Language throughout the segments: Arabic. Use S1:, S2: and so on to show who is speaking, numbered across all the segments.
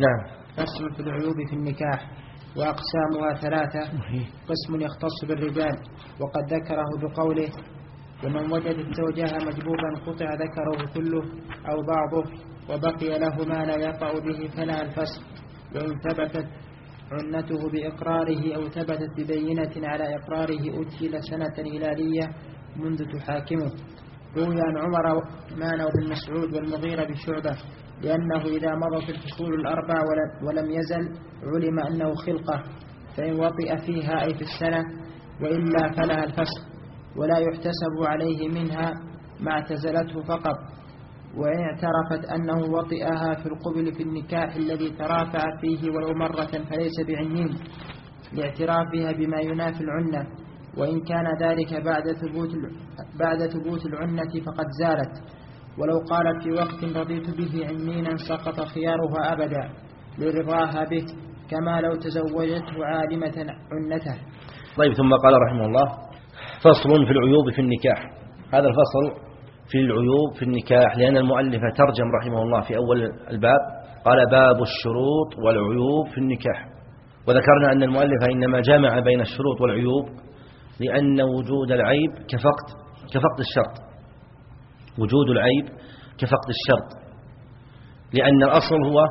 S1: نعم.
S2: فصل في العيوب في النكاح وأقسامها ثلاثة. قسم يختص بالرجال وقد ذكره بقوله ومن وجد الزوجها مجبوبا قطع ذكره كله أو بعضه وبقي له ما لا يقع به فلا الفسق وإن ثبتت عنته بإقراره أو ثبتت ببينة على إقراره أجل سنة هلالية منذ تحاكمه. روي عن عمر مان بن مسعود والمغيرة بشعبة لأنه إذا مضت الفصول الأربع ولم يزل علم أنه خلقة فإن وطئ فيها أي في السنة وإلا فلها الفسخ ولا يحتسب عليه منها ما اعتزلته فقط وإن اعترفت أنه وطئها في القبل في النكاح الذي ترافع فيه ولو مرة فليس بعنين لاعترافها بما ينافي العنة. وإن كان ذلك بعد ثبوت بعد ثبوت العنة فقد زالت. ولو قالت في وقت رضيت به عنينا سقط خيارها أبدا لرضاها به كما لو تزوجته عالمة عنته.
S1: طيب ثم قال رحمه الله فصل في العيوب في النكاح. هذا الفصل في العيوب في النكاح لأن المؤلف ترجم رحمه الله في أول الباب قال باب الشروط والعيوب في النكاح. وذكرنا أن المؤلف إنما جمع بين الشروط والعيوب لأن وجود العيب كفقد كفقد الشرط. وجود العيب كفقد الشرط. لأن الأصل هو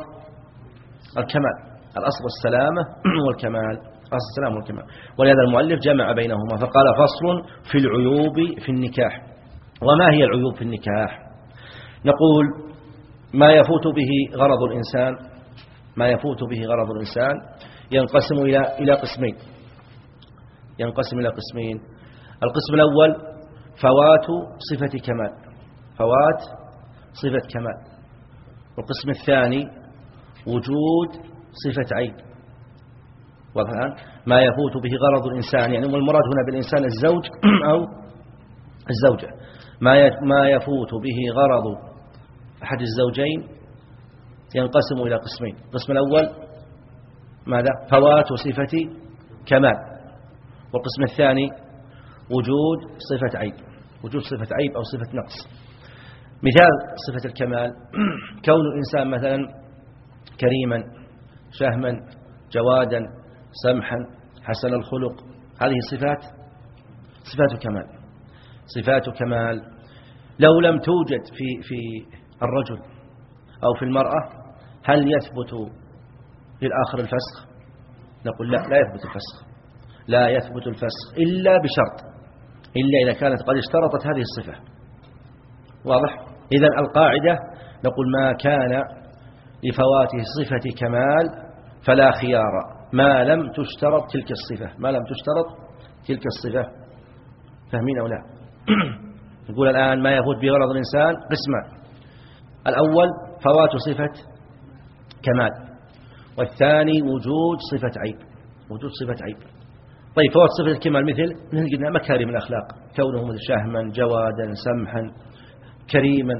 S1: الكمال. الأصل السلامة والكمال. أصل السلامة والكمال. ولهذا المؤلف جمع بينهما فقال فصل في العيوب في النكاح. وما هي العيوب في النكاح؟ نقول ما يفوت به غرض الإنسان ما يفوت به غرض الإنسان ينقسم إلى إلى قسمين. ينقسم إلى قسمين. القسم الأول فوات صفة كمال. فوات صفة كمال. والقسم الثاني وجود صفة عيب والآن ما يفوت به غرض الإنسان. يعني والمراد هنا بالإنسان الزوج أو الزوجة. ما ما يفوت به غرض أحد الزوجين ينقسم إلى قسمين. القسم الأول ماذا؟ فوات صفة كمال. والقسم الثاني وجود صفة عيب وجود صفة عيب أو صفة نقص. مثال صفة الكمال كون الإنسان مثلا كريما شهما جوادا سمحا حسن الخلق هذه صفات صفات كمال صفات كمال لو لم توجد في في الرجل أو في المرأة هل يثبت للآخر الفسخ؟ نقول لا لا يثبت الفسخ. لا يثبت الفسخ إلا بشرط إلا إذا كانت قد اشترطت هذه الصفة. واضح؟ إذا القاعدة نقول ما كان لفوات صفة كمال فلا خيار ما لم تشترط تلك الصفة. ما لم تشترط تلك الصفة. فاهمين أو لا؟ نقول الآن ما يفوت بغرض الإنسان قسمان الأول فوات صفة كمال والثاني وجود صفة عيب. وجود صفة عيب. طيب فوات صفة الكمال مثل مثل قلنا مكارم الأخلاق كونه شهما جوادا سمحا كريما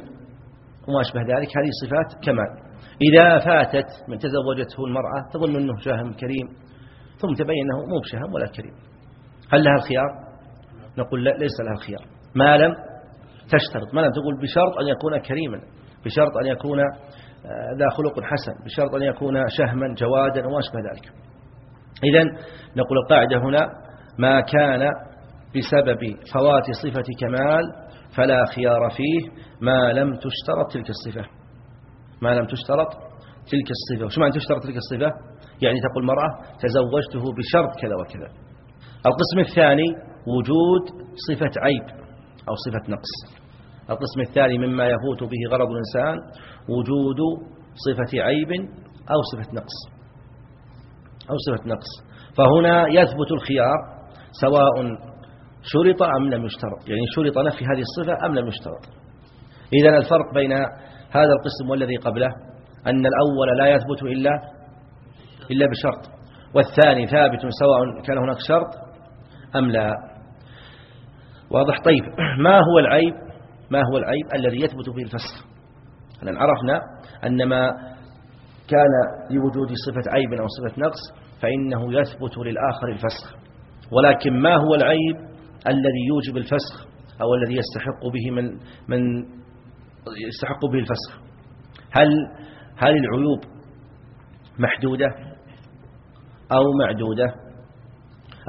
S1: وما أشبه ذلك هذه صفات كمال. إذا فاتت من تزوجته المرأة تظن أنه شهم كريم ثم تبين أنه مو بشهم ولا كريم. هل لها الخيار؟ نقول لا ليس لها الخيار. ما لم تشترط ما لم تقول بشرط أن يكون كريما بشرط أن يكون آه، ذا خلق حسن بشرط أن يكون شهما جوادا وما أشبه ذلك. إذا نقول القاعدة هنا ما كان بسبب فوات صفة كمال فلا خيار فيه ما لم تشترط تلك الصفة. ما لم تشترط تلك الصفة. وش معنى تشترط تلك الصفة؟ يعني تقول المرأة تزوجته بشرط كذا وكذا. القسم الثاني وجود صفة عيب أو صفة نقص. القسم الثاني مما يفوت به غرض الإنسان وجود صفة عيب أو صفة نقص. أو صفة نقص. فهنا يثبت الخيار سواء شرط أم لم يشترط. يعني شرط نفي هذه الصفة أم لم يشترط. إذا الفرق بين هذا القسم والذي قبله أن الأول لا يثبت إلا إلا بشرط. والثاني ثابت سواء كان هناك شرط أم لا. واضح؟ طيب. ما هو العيب؟ ما هو العيب الذي يثبت به الفسخ؟ لأن عرفنا أن ما كان لوجود صفة عيب أو صفة نقص فإنه يثبت للآخر الفسخ. ولكن ما هو العيب الذي يوجب الفسخ أو الذي يستحق به من من يستحق به الفسخ؟ هل هل العيوب محدودة أو معدودة؟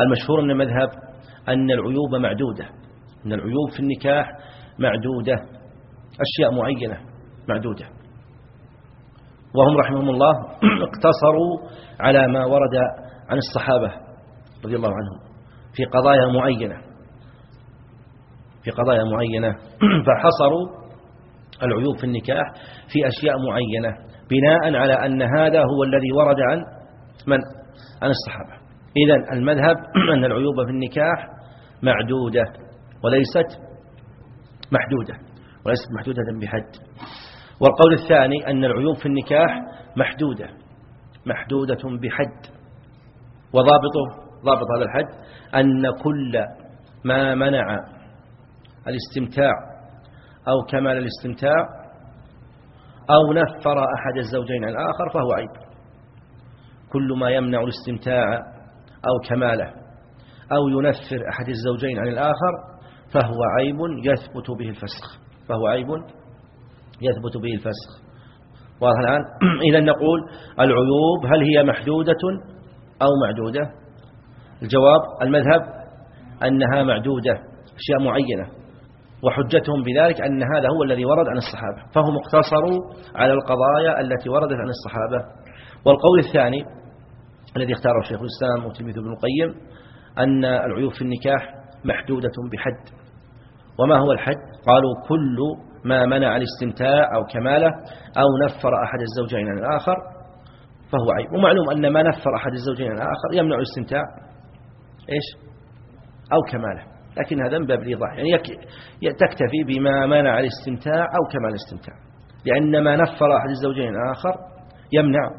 S1: المشهور من المذهب أن العيوب معدودة أن العيوب في النكاح معدودة أشياء معينة معدودة. وهم رحمهم الله اقتصروا على ما ورد عن الصحابة رضي الله عنهم في قضايا معينة في قضايا معينة. فحصروا العيوب في النكاح في أشياء معينة بناء على أن هذا هو الذي ورد عن من؟ عن الصحابة. إذا المذهب أن العيوب في النكاح معدودة وليست محدودة وليست محدودة بحد. والقول الثاني أن العيوب في النكاح محدودة محدودة بحد. وضابطه ضابط هذا الحد أن كل ما منع الاستمتاع أو كمال الاستمتاع أو نفر أحد الزوجين عن الآخر فهو عيب. كل ما يمنع الاستمتاع أو كماله أو ينفر أحد الزوجين عن الآخر فهو عيب يثبت به الفسخ فهو عيب يثبت به الفسخ. واضح الآن؟ إذا نقول العيوب هل هي محدودة أو معدودة؟ الجواب المذهب أنها معدودة أشياء معينة وحجتهم بذلك أن هذا هو الذي ورد عن الصحابة فهم اقتصروا على القضايا التي وردت عن الصحابة. والقول الثاني الذي اختاره شيخ الإسلام وتلميذ ابن القيم أن العيوب في النكاح محدودة بحد. وما هو الحد؟ قالوا كل ما منع الاستمتاع أو كماله أو نفر أحد الزوجين عن الآخر فهو عيب. ومعلوم أن ما نفر أحد الزوجين عن الآخر يمنع الاستمتاع إيش؟ أو كماله. لكن هذا من باب الإيضاح. يعني تكتفي بما منع الاستمتاع أو كمال الاستمتاع. لأن ما نفر أحد الزوجين الآخر يمنع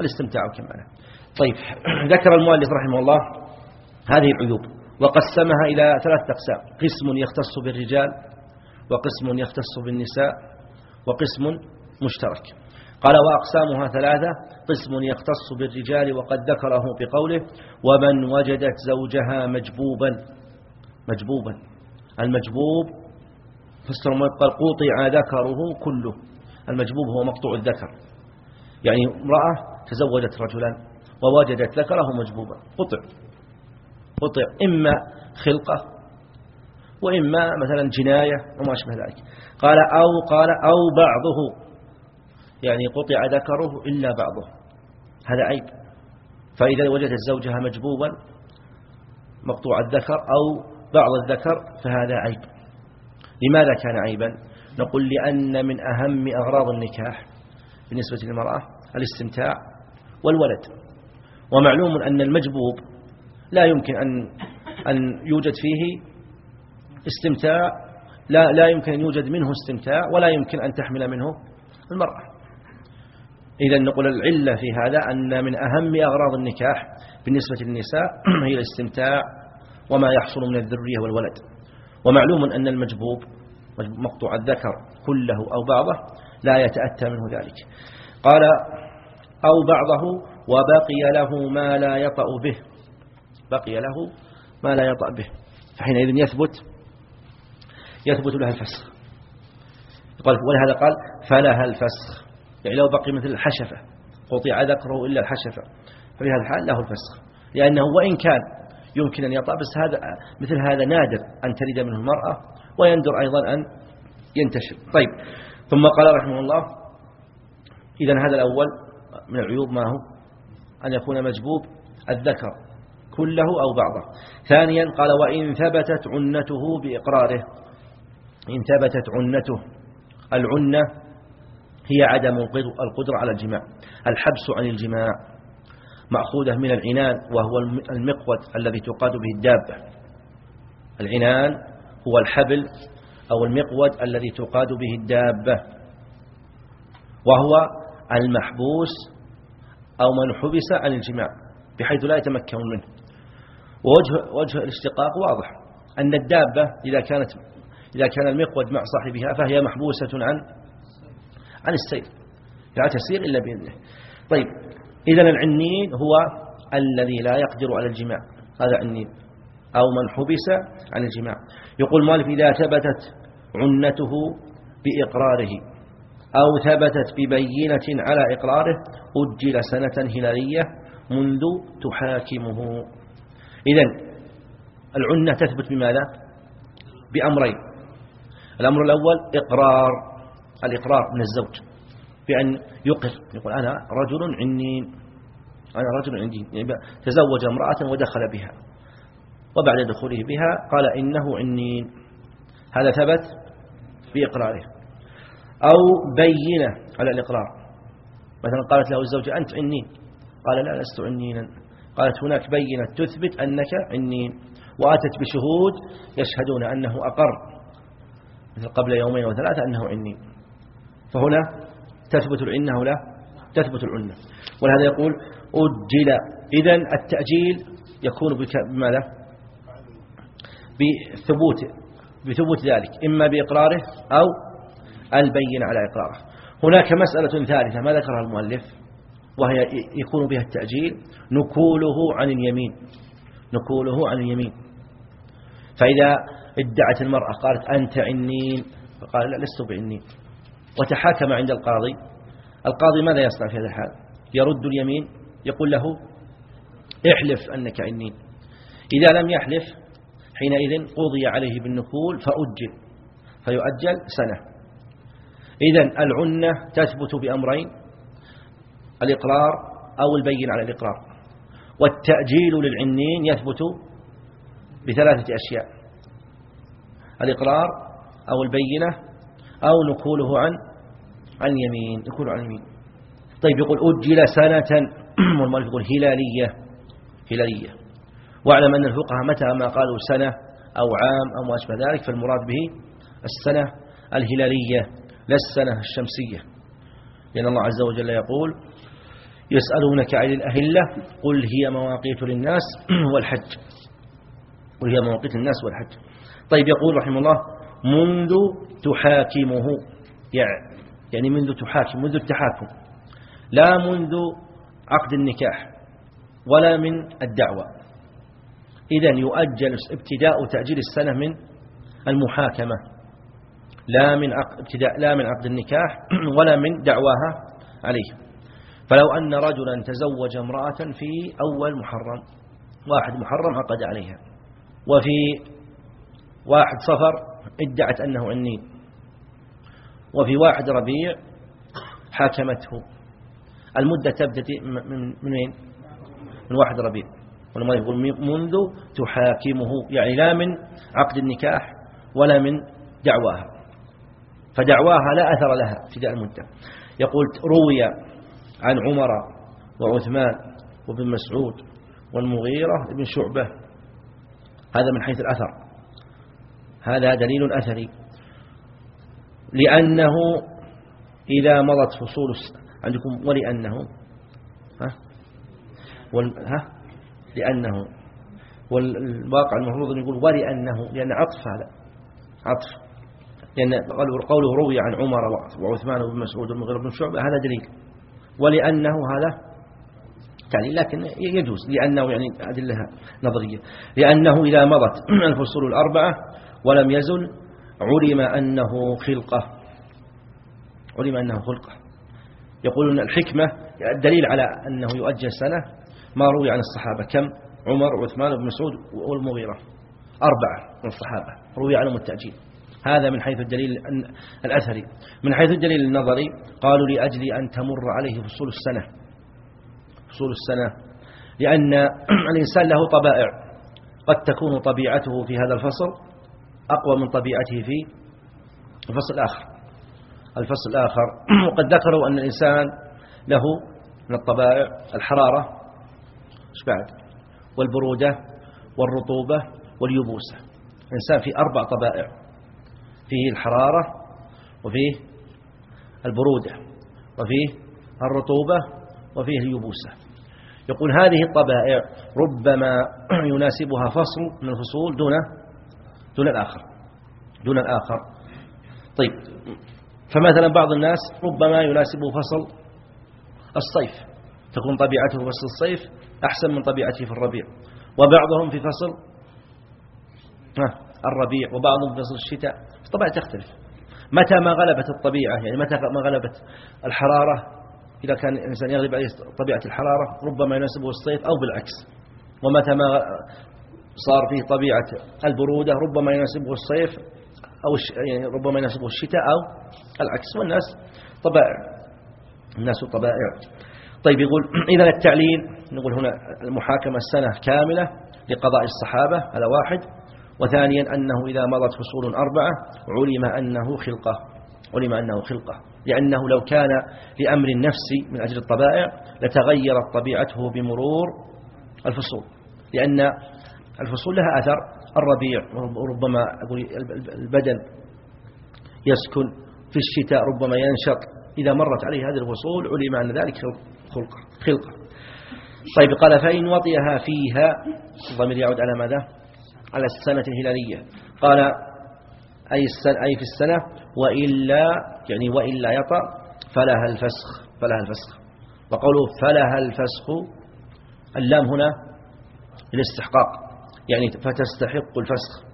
S1: الاستمتاع وكماله طيب ذكر المؤلف رحمه الله هذه العيوب وقسمها إلى ثلاث أقسام. قسم يختص بالرجال وقسم يختص بالنساء وقسم مشترك. قال وأقسامها ثلاثة قسم يختص بالرجال وقد ذكره بقوله ومن وجدت زوجها مجبوبا. مجبوبا. المجبوب فسر قال قوطع ذكره كله. المجبوب هو مقطوع الذكر. يعني امرأة تزوجت رجلا ووجدت ذكره مجبوبا. قطع. قطع. إما خلقة وإما مثلا جناية وما أشبه ذلك. قال أو قال أو بعضه. يعني قطع ذكره إلا بعضه. هذا عيب. فإذا وجدت زوجها مجبوبا مقطوع الذكر أو بعض الذكر فهذا عيب. لماذا كان عيبا؟ نقول لأن من أهم أغراض النكاح بالنسبة للمرأة الاستمتاع والولد. ومعلوم أن المجبوب لا يمكن أن أن يوجد فيه استمتاع لا لا يمكن أن يوجد منه استمتاع ولا يمكن أن تحمل منه المرأة. إذا نقول العلة في هذا أن من أهم أغراض النكاح بالنسبة للنساء هي الاستمتاع وما يحصل من الذرية والولد. ومعلوم أن المجبوب مقطوع الذكر كله أو بعضه لا يتأتى منه ذلك. قال أو بعضه وبقي له ما لا يطأ به. بقي له ما لا يطأ به. فحينئذ يثبت يثبت لها الفسخ. قال ولهذا قال فلها الفسخ. يعني لو بقي مثل الحشفة قطع ذكره إلا الحشفة ففي هذا الحال له الفسخ. لأنه وإن كان يمكن أن يطأ بس هذا مثل هذا نادر أن تريد منه المرأة ويندر أيضا أن ينتشر. طيب. ثم قال رحمه الله إذا هذا الأول من العيوب ما هو؟ أن يكون مجبوب الذكر كله أو بعضه. ثانيا قال وإن ثبتت عنته بإقراره. إن ثبتت عنته. العنة هي عدم القدرة على الجماع. الحبس عن الجماع مأخوذة من العنان وهو المقود الذي تقاد به الدابة. العنان هو الحبل أو المقود الذي تقاد به الدابة. وهو المحبوس أو من حبس عن الجماع بحيث لا يتمكن منه. ووجه وجه الاشتقاق واضح أن الدابة إذا كانت إذا كان المقود مع صاحبها فهي محبوسة عن عن السير لا تسير إلا بإذنه. طيب إذا العنين هو الذي لا يقدر على الجماع. هذا عنين أو من حبس عن الجماع. يقول مالك إذا ثبتت عنته بإقراره أو ثبتت ببينة على إقراره أجل سنة هلالية منذ تحاكمه. إذن العنة تثبت بماذا؟ بأمرين. الأمر الأول إقرار الإقرار من الزوج بأن يقر يقول أنا رجل عني أنا رجل عندي يعني تزوج امرأة ودخل بها وبعد دخوله بها قال إنه عني هذا ثبت بإقراره أو بينة على الإقرار. مثلا قالت له الزوجة أنت عنين قال لا لست عنينا قالت هناك بينة تثبت أنك عنين وأتت بشهود يشهدون أنه أقر. مثل قبل يومين وثلاثة أنه عنين فهنا تثبت العنة ولا تثبت العنة. ولهذا يقول أجل. إذا التأجيل يكون بماذا؟ بثبوت بثبوت ذلك. إما بإقراره أو البين على إقراره. هناك مسألة ثالثة ما ذكرها المؤلف؟ وهي يكون بها التأجيل نكوله عن اليمين. نكوله عن اليمين. فإذا ادعت المرأة قالت أنت عنين فقال لا لست بعنين وتحاكم عند القاضي. القاضي ماذا يصنع في هذا الحال؟ يرد اليمين يقول له احلف أنك عنين إذا لم يحلف حينئذ قضي عليه بالنكول فأجل فيؤجل سنة. إذا العنة تثبت بأمرين الإقرار أو البين على الإقرار. والتأجيل للعنين يثبت بثلاثة أشياء. الإقرار أو البينة أو نكوله عن عن يمين نكوله عن يمين طيب يقول أجل سنة والمؤلف يقول هلالية هلالية. واعلم أن الفقهاء متى ما قالوا سنة أو عام أو ما أشبه ذلك فالمراد به السنة الهلالية لا السنة الشمسية. لأن الله عز وجل يقول يسألونك عن الأهلة قل هي مواقيت للناس والحج. قل هي مواقيت للناس والحج. طيب يقول رحمه الله منذ تحاكمه يعني منذ تحاكم منذ التحاكم. لا منذ عقد النكاح ولا من الدعوة. إذا يؤجل ابتداء تأجيل السنة من المحاكمة. لا من عقد ابتداء لا من عقد النكاح ولا من دعواها عليه. فلو أن رجلا تزوج امرأة في أول محرم واحد محرم عقد عليها. وفي واحد صفر ادعت أنه عنين وفي واحد ربيع حاكمته. المدة تبدأ من وين؟ من واحد ربيع. ولما يقول منذ تحاكمه. يعني لا من عقد النكاح ولا من دعواها. فدعواها لا أثر لها ابتداء المدة. يقول روي عن عمر وعثمان وابن مسعود والمغيرة بن شعبة. هذا من حيث الأثر. هذا دليل أثري. لأنه إذا مضت فصول عندكم ولأنه ها؟ وال ها؟ لأنه. والواقع المفروض أن يقول ولأنه لأن عطف هذا. عطف. لأن قوله روي عن عمر وعثمان بن مسعود والمغيرة بن شعبة هذا دليل. ولأنه هذا تعليل لكن يجوز. لأنه يعني أدلة نظرية. لأنه إذا مضت الفصول الأربعة ولم يزل علم أنه خلقة. علم أنه خلقة. يقولون الحكمة الدليل على أنه يؤجل سنة ما روي عن الصحابة. كم؟ عمر وعثمان بن مسعود والمغيرة. أربعة من الصحابة روي عنهم التأجيل. هذا من حيث الدليل الأثري. من حيث الدليل النظري قالوا لأجل أن تمر عليه فصول السنة. فصول السنة. لأن الإنسان له طبائع. قد تكون طبيعته في هذا الفصل أقوى من طبيعته في الفصل الآخر. الفصل الآخر. وقد ذكروا أن الإنسان له من الطبائع الحرارة بعد؟ والبرودة والرطوبة واليبوسة. الإنسان في أربع طبائع. فيه الحرارة وفيه البرودة وفيه الرطوبة وفيه اليبوسة. يقول هذه الطبائع ربما يناسبها فصل من الفصول دون دون الآخر دون الآخر. طيب فمثلا بعض الناس ربما يناسبه فصل الصيف. تكون طبيعته فصل الصيف أحسن من طبيعته في الربيع. وبعضهم في فصل الربيع وبعضهم في فصل الشتاء. طبعا تختلف. متى ما غلبت الطبيعة يعني متى ما غلبت الحرارة إذا كان الإنسان يغلب عليه طبيعة الحرارة ربما يناسبه الصيف أو بالعكس. ومتى ما صار فيه طبيعة البرودة ربما يناسبه الصيف أو يعني ربما يناسبه الشتاء أو العكس. والناس طبائع الناس طبائع. طيب يقول إذا التعليل نقول هنا المحاكمة السنة كاملة لقضاء الصحابة هذا واحد. وثانيا أنه إذا مضت فصول أربعة علم أنه خلقة علم أنه خلقة. لأنه لو كان لأمر النفس من أجل الطبائع لتغيرت طبيعته بمرور الفصول. لأن الفصول لها أثر الربيع وربما أقول البدن يسكن في الشتاء ربما ينشط. إذا مرت عليه هذه الفصول علم أن ذلك خلقة, خلقة. طيب قال فإن وطئها فيها الضمير يعود على ماذا؟ على السنة الهلالية. قال أي, السنة أي في السنة وإلا يعني وإلا يطأ فلها الفسخ فلها الفسخ. وقوله فلها الفسخ اللام هنا للاستحقاق. يعني فتستحق الفسخ.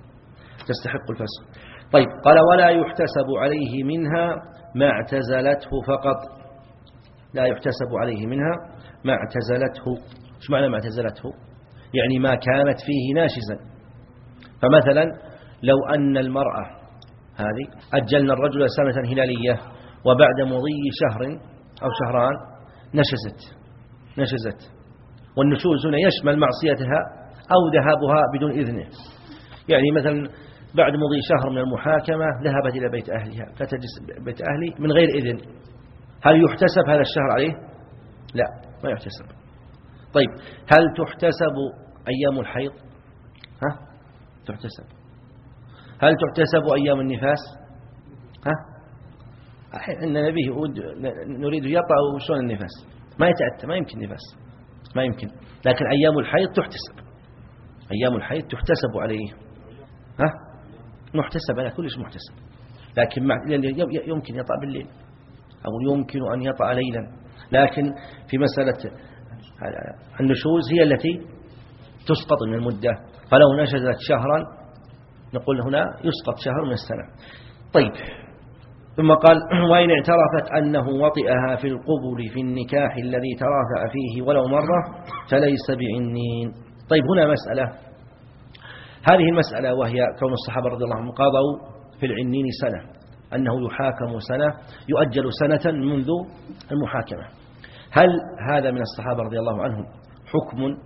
S1: تستحق الفسخ. طيب قال ولا يحتسب عليه منها ما اعتزلته فقط. لا يحتسب عليه منها ما اعتزلته. إيش معنى ما اعتزلته؟ يعني ما كانت فيه ناشزا فمثلا لو أن المرأة هذه أجلنا الرجل سنة هلالية وبعد مضي شهر أو شهران نشزت. نشزت. والنشوز هنا يشمل معصيتها أو ذهابها بدون إذنه. يعني مثلا بعد مضي شهر من المحاكمة ذهبت إلى بيت أهلها فتجلس بيت أهلي من غير إذن. هل يحتسب هذا الشهر عليه؟ لا ما يحتسب. طيب هل تحتسب أيام الحيض؟ ها؟ تحتسب. هل تحتسب أيام النفاس؟ ها؟ إن نبيه نريد يطأ وشون النفاس؟ ما يتأتى ما يمكن نفاس. ما يمكن. لكن أيام الحيض تحتسب. أيام الحيض تحتسب عليه. ها؟ محتسب على كل شيء محتسب. لكن يمكن يطأ بالليل. أو يمكن أن يطأ ليلا. لكن في مسألة النشوز هي التي تسقط من المدة. فلو نشزت شهرا نقول هنا يسقط شهر من السنة. طيب. ثم قال وإن اعترفت أنه وطئها في القبل في النكاح الذي ترافع فيه ولو مرة فليس بعنين. طيب هنا مسألة. هذه المسألة وهي كون الصحابة رضي الله عنهم قضوا في العنين سنة أنه يحاكم سنة يؤجل سنة منذ المحاكمة. هل هذا من الصحابة رضي الله عنهم حكم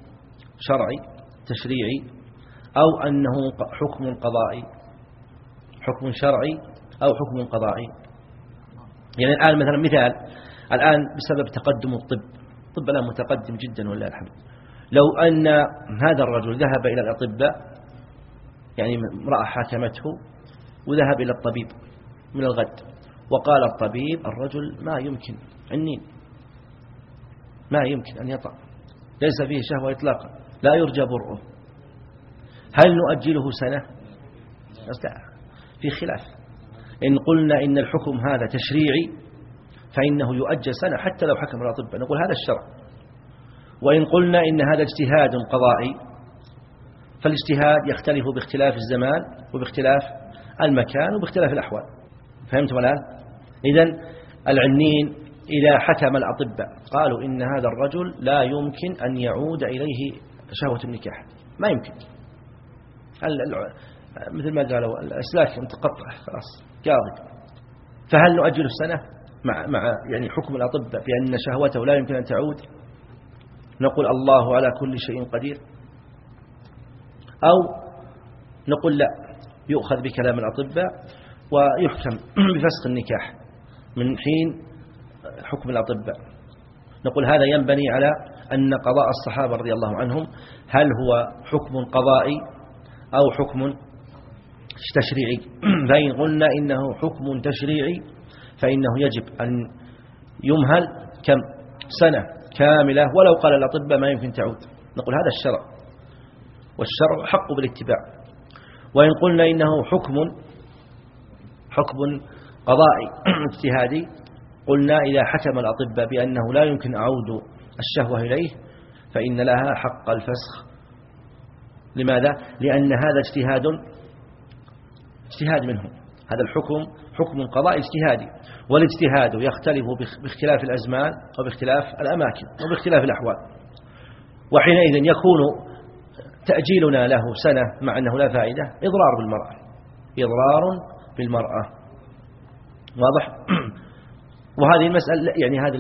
S1: شرعي تشريعي أو أنه حكم قضائي؟ حكم شرعي أو حكم قضائي؟ يعني الآن مثلا مثال الآن بسبب تقدم الطب الطب الآن متقدم جدا ولله الحمد. لو أن هذا الرجل ذهب إلى الأطباء يعني امرأة حاكمته وذهب إلى الطبيب من الغد وقال الطبيب الرجل ما يمكن عنين ما يمكن أن يطع ليس فيه شهوة إطلاقا لا يرجى برؤه. هل نؤجله سنة؟ في خلاف. إن قلنا إن الحكم هذا تشريعي فإنه يؤجل سنة حتى لو حكم الأطباء. نقول هذا الشرع. وإن قلنا إن هذا اجتهاد قضائي فالاجتهاد يختلف باختلاف الزمان وباختلاف المكان وباختلاف الأحوال. فهمتم الآن؟ إذا العنين إذا حكم الأطباء قالوا إن هذا الرجل لا يمكن أن يعود إليه شهوة النكاح. ما يمكن. مثل ما قالوا الأسلاك متقطع خلاص قاضي. فهل نؤجل السنة؟ مع, مع يعني حكم الأطباء بأن شهوته لا يمكن أن تعود؟ نقول الله على كل شيء قدير. أو نقول لا يؤخذ بكلام الأطباء ويحكم بفسخ النكاح من حين حكم الأطباء. نقول هذا ينبني على أن قضاء الصحابة رضي الله عنهم هل هو حكم قضائي أو حكم تشريعي. فإن قلنا إنه حكم تشريعي فإنه يجب أن يمهل كم سنة كاملة ولو قال الأطباء ما يمكن تعود. نقول هذا الشرع. والشرع حق بالاتباع. وإن قلنا إنه حكم حكم قضائي اجتهادي قلنا إذا حكم الأطباء بأنه لا يمكن أعود الشهوة إليه فإن لها حق الفسخ. لماذا؟ لأن هذا اجتهاد اجتهاد منهم هذا الحكم حكم قضاء اجتهادي والاجتهاد يختلف باختلاف الأزمان وباختلاف الأماكن وباختلاف الأحوال. وحينئذ يكون تأجيلنا له سنة مع أنه لا فائدة إضرار بالمرأة. إضرار بالمرأة. واضح؟ وهذه المسألة يعني هذه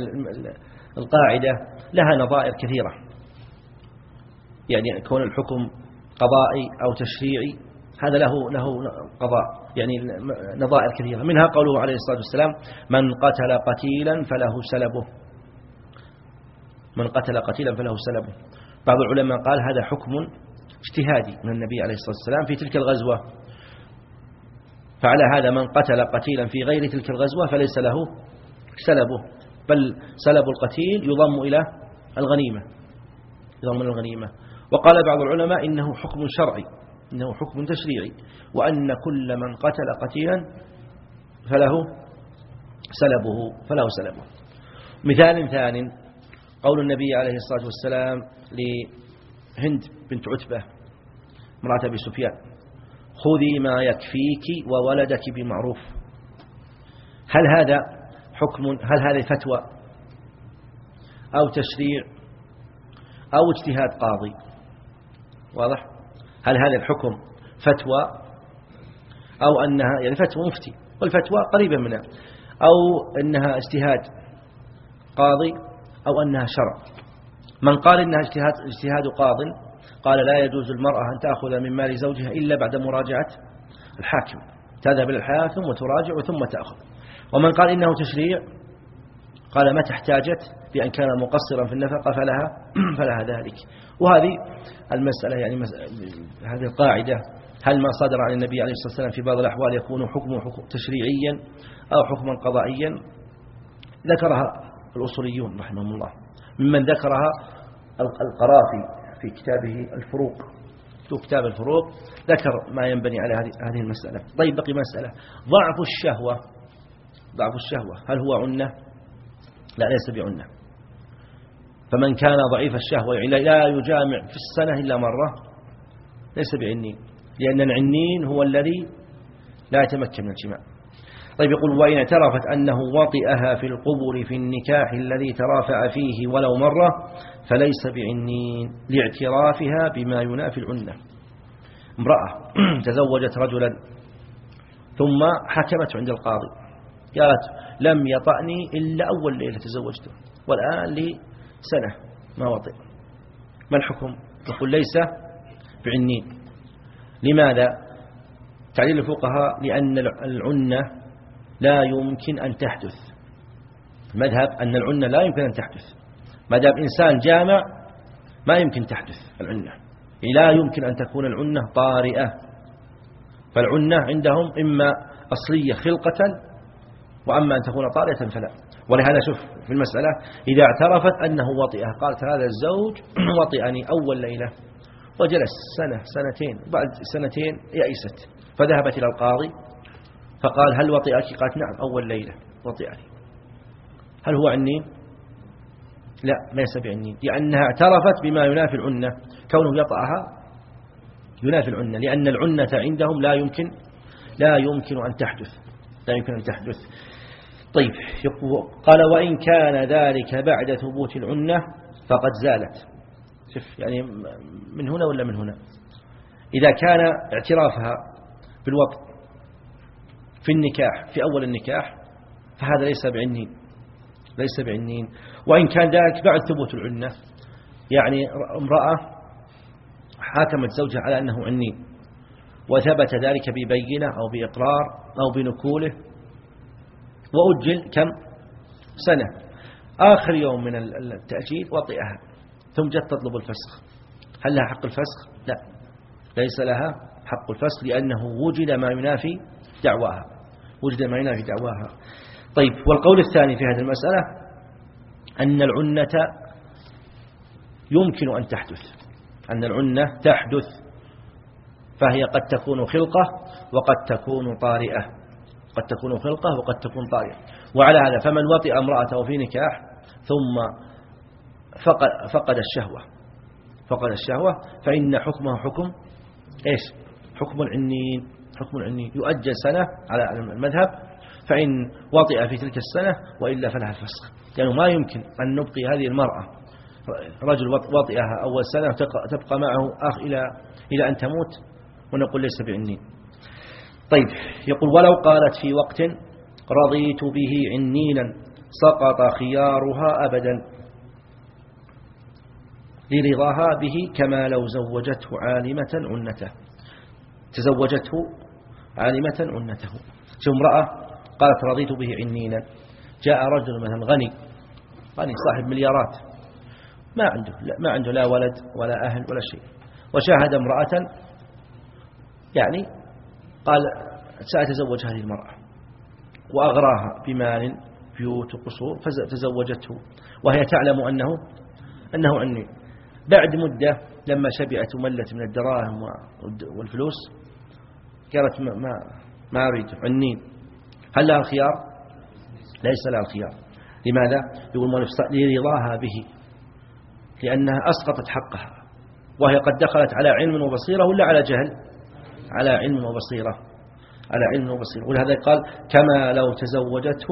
S1: القاعدة لها نظائر كثيرة. يعني كون الحكم قضائي أو تشريعي هذا له له قضاء يعني نظائر كثيرة. منها قوله عليه الصلاة والسلام من قتل قتيلا فله سلبه. من قتل قتيلا فله سلبه. بعض العلماء قال هذا حكم اجتهادي من النبي عليه الصلاة والسلام في تلك الغزوة. فعلى هذا من قتل قتيلا في غير تلك الغزوة فليس له سلبه بل سلب القتيل يضم إلى الغنيمة يضم إلى الغنيمة. وقال بعض العلماء إنه حكم شرعي. إنه حكم تشريعي. وأن كل من قتل قتيلا فله سلبه فله سلبه. مثال ثاني قول النبي عليه الصلاة والسلام لهند بنت عتبة امرأة أبي سفيان خذي ما يكفيك وولدك بمعروف. هل هذا حكم هل هذه فتوى أو تشريع أو اجتهاد قاضي؟ واضح؟ هل هذا الحكم فتوى أو أنها يعني فتوى مفتي والفتوى قريبة منها أو أنها اجتهاد قاضي أو أنها شرع. من قال إنها اجتهاد, اجتهاد قاض قال لا يجوز المرأة أن تأخذ من مال زوجها إلا بعد مراجعة الحاكم. تذهب إلى الحاكم وتراجع ثم تأخذ. ومن قال إنه تشريع قال متى احتاجت بأن كان مقصرا في النفقة فلها, فلها ذلك. وهذه المسألة يعني هذه القاعدة هل ما صدر عن النبي عليه الصلاة والسلام في بعض الأحوال يكون حكم حكم تشريعيا أو حكما قضائيا؟ ذكرها الأصوليون رحمهم الله. ممن ذكرها القرافي في كتابه الفروق. في كتاب الفروق ذكر ما ينبني على هذه المسألة. طيب بقي مسألة. ضعف الشهوة ضعف الشهوة هل هو عنة؟ لا ليس بعنة فمن كان ضعيف الشهوة يعني لا يجامع في السنة إلا مرة ليس بعنين. لأن العنين هو الذي لا يتمكن من الجماع. طيب يقول وإن اعترفت أنه وطئها في القبر في النكاح الذي ترافع فيه ولو مرة فليس بعنين لاعترافها بما ينافي العنة امرأة تزوجت رجلا ثم حكمت عند القاضي. قالت لم يطأني إلا أول ليلة تزوجته والآن لي سنة ما وطئ. ما الحكم؟ يقول ليس بعنين. لماذا؟ تعليل الفقهاء لأن العنة لا يمكن أن تحدث. المذهب أن العنة لا يمكن أن تحدث. ما دام إنسان جامع ما يمكن تحدث العنة. لا يمكن أن تكون العنة طارئة. فالعنة عندهم إما أصلية خلقة وأما أن تكون طارئة فلا. ولهذا شوف في المسألة إذا اعترفت أنه وطئها قالت هذا الزوج وطئني أول ليلة وجلس سنة سنتين بعد سنتين يأست فذهبت إلى القاضي فقال هل وطئك؟ قالت نعم أول ليلة وطئني. هل هو عنين لا ليس بعنين لأنها اعترفت بما ينافي العنة. كونه يطأها ينافي العنة لأن العنة عندهم لا يمكن لا يمكن أن تحدث. لا يمكن أن تحدث. طيب قال وإن كان ذلك بعد ثبوت العنة فقد زالت. شوف يعني من هنا ولا من هنا؟ إذا كان اعترافها بالوقت في النكاح في أول النكاح فهذا ليس بعنين ليس بعنين. وإن كان ذلك بعد ثبوت العنة يعني امرأة حاكمت زوجها على أنه عنين. وثبت ذلك ببينة أو بإقرار أو بنكوله. وأجل كم سنة. آخر يوم من التأجيل وطئها. ثم جت تطلب الفسخ. هل لها حق الفسخ؟ لا. ليس لها حق الفسخ لأنه وجد ما ينافي دعواها. وجد ما ينافي دعواها. طيب والقول الثاني في هذه المسألة أن العنة يمكن أن تحدث. أن العنة تحدث. فهي قد تكون خلقة وقد تكون طارئة. قد تكون خلقة وقد تكون طارئة. وعلى هذا فمن وطئ امرأته في نكاح ثم فقد, فقد الشهوة. فقد الشهوة فإن حكمه حكم إيش؟ حكم العنين. حكم العني يؤجل سنة على المذهب فإن وطئ في تلك السنة وإلا فلها الفسخ. يعني ما يمكن أن نبقي هذه المرأة رجل وطئها أول سنة تبقى معه أخ إلى إلى أن تموت ونقول ليس بعنين طيب يقول ولو قالت في وقت رضيت به عنينا سقط خيارها أبدا. لرضاها به كما لو زوجته عالمة عنته تزوجته عالمة عنته امرأة قالت رضيت به عنينا جاء رجل مثلا غني غني صاحب مليارات. ما عنده لا ما عنده لا ولد ولا أهل ولا شيء. وشاهد امرأة يعني قال سأتزوج هذه المرأة وأغراها بمال بيوت وقصور فزوجته وهي تعلم أنه أنه عني بعد مدة لما شبعت وملت من الدراهم والفلوس قالت ما ما, ما أريد عنين هل لها الخيار؟ ليس لها الخيار. لماذا؟ يقول المؤلف لرضاها به لأنها أسقطت حقها وهي قد دخلت على علم وبصيرة ولا على جهل؟ على علم وبصيرة على علم وبصيرة. ولهذا قال كما لو تزوجته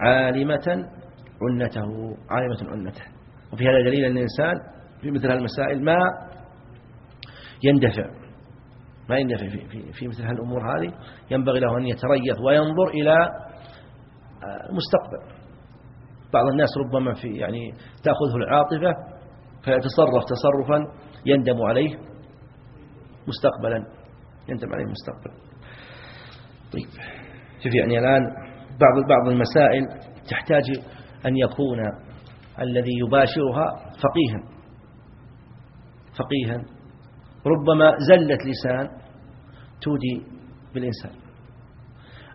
S1: عالمة عنته عالمة عنته. وفي هذا دليل أن الإنسان في مثل هالمسائل ما يندفع ما يندفع في, في, في مثل هالأمور هذه. ينبغي له أن يتريث وينظر إلى المستقبل. بعض الناس ربما في يعني تأخذه العاطفة فيتصرف تصرفا يندم عليه مستقبلا. يندم عليه مستقبلا طيب شوف يعني الآن بعض بعض المسائل تحتاج أن يكون الذي يباشرها فقيها. فقيها. ربما زلة لسان تودي بالإنسان.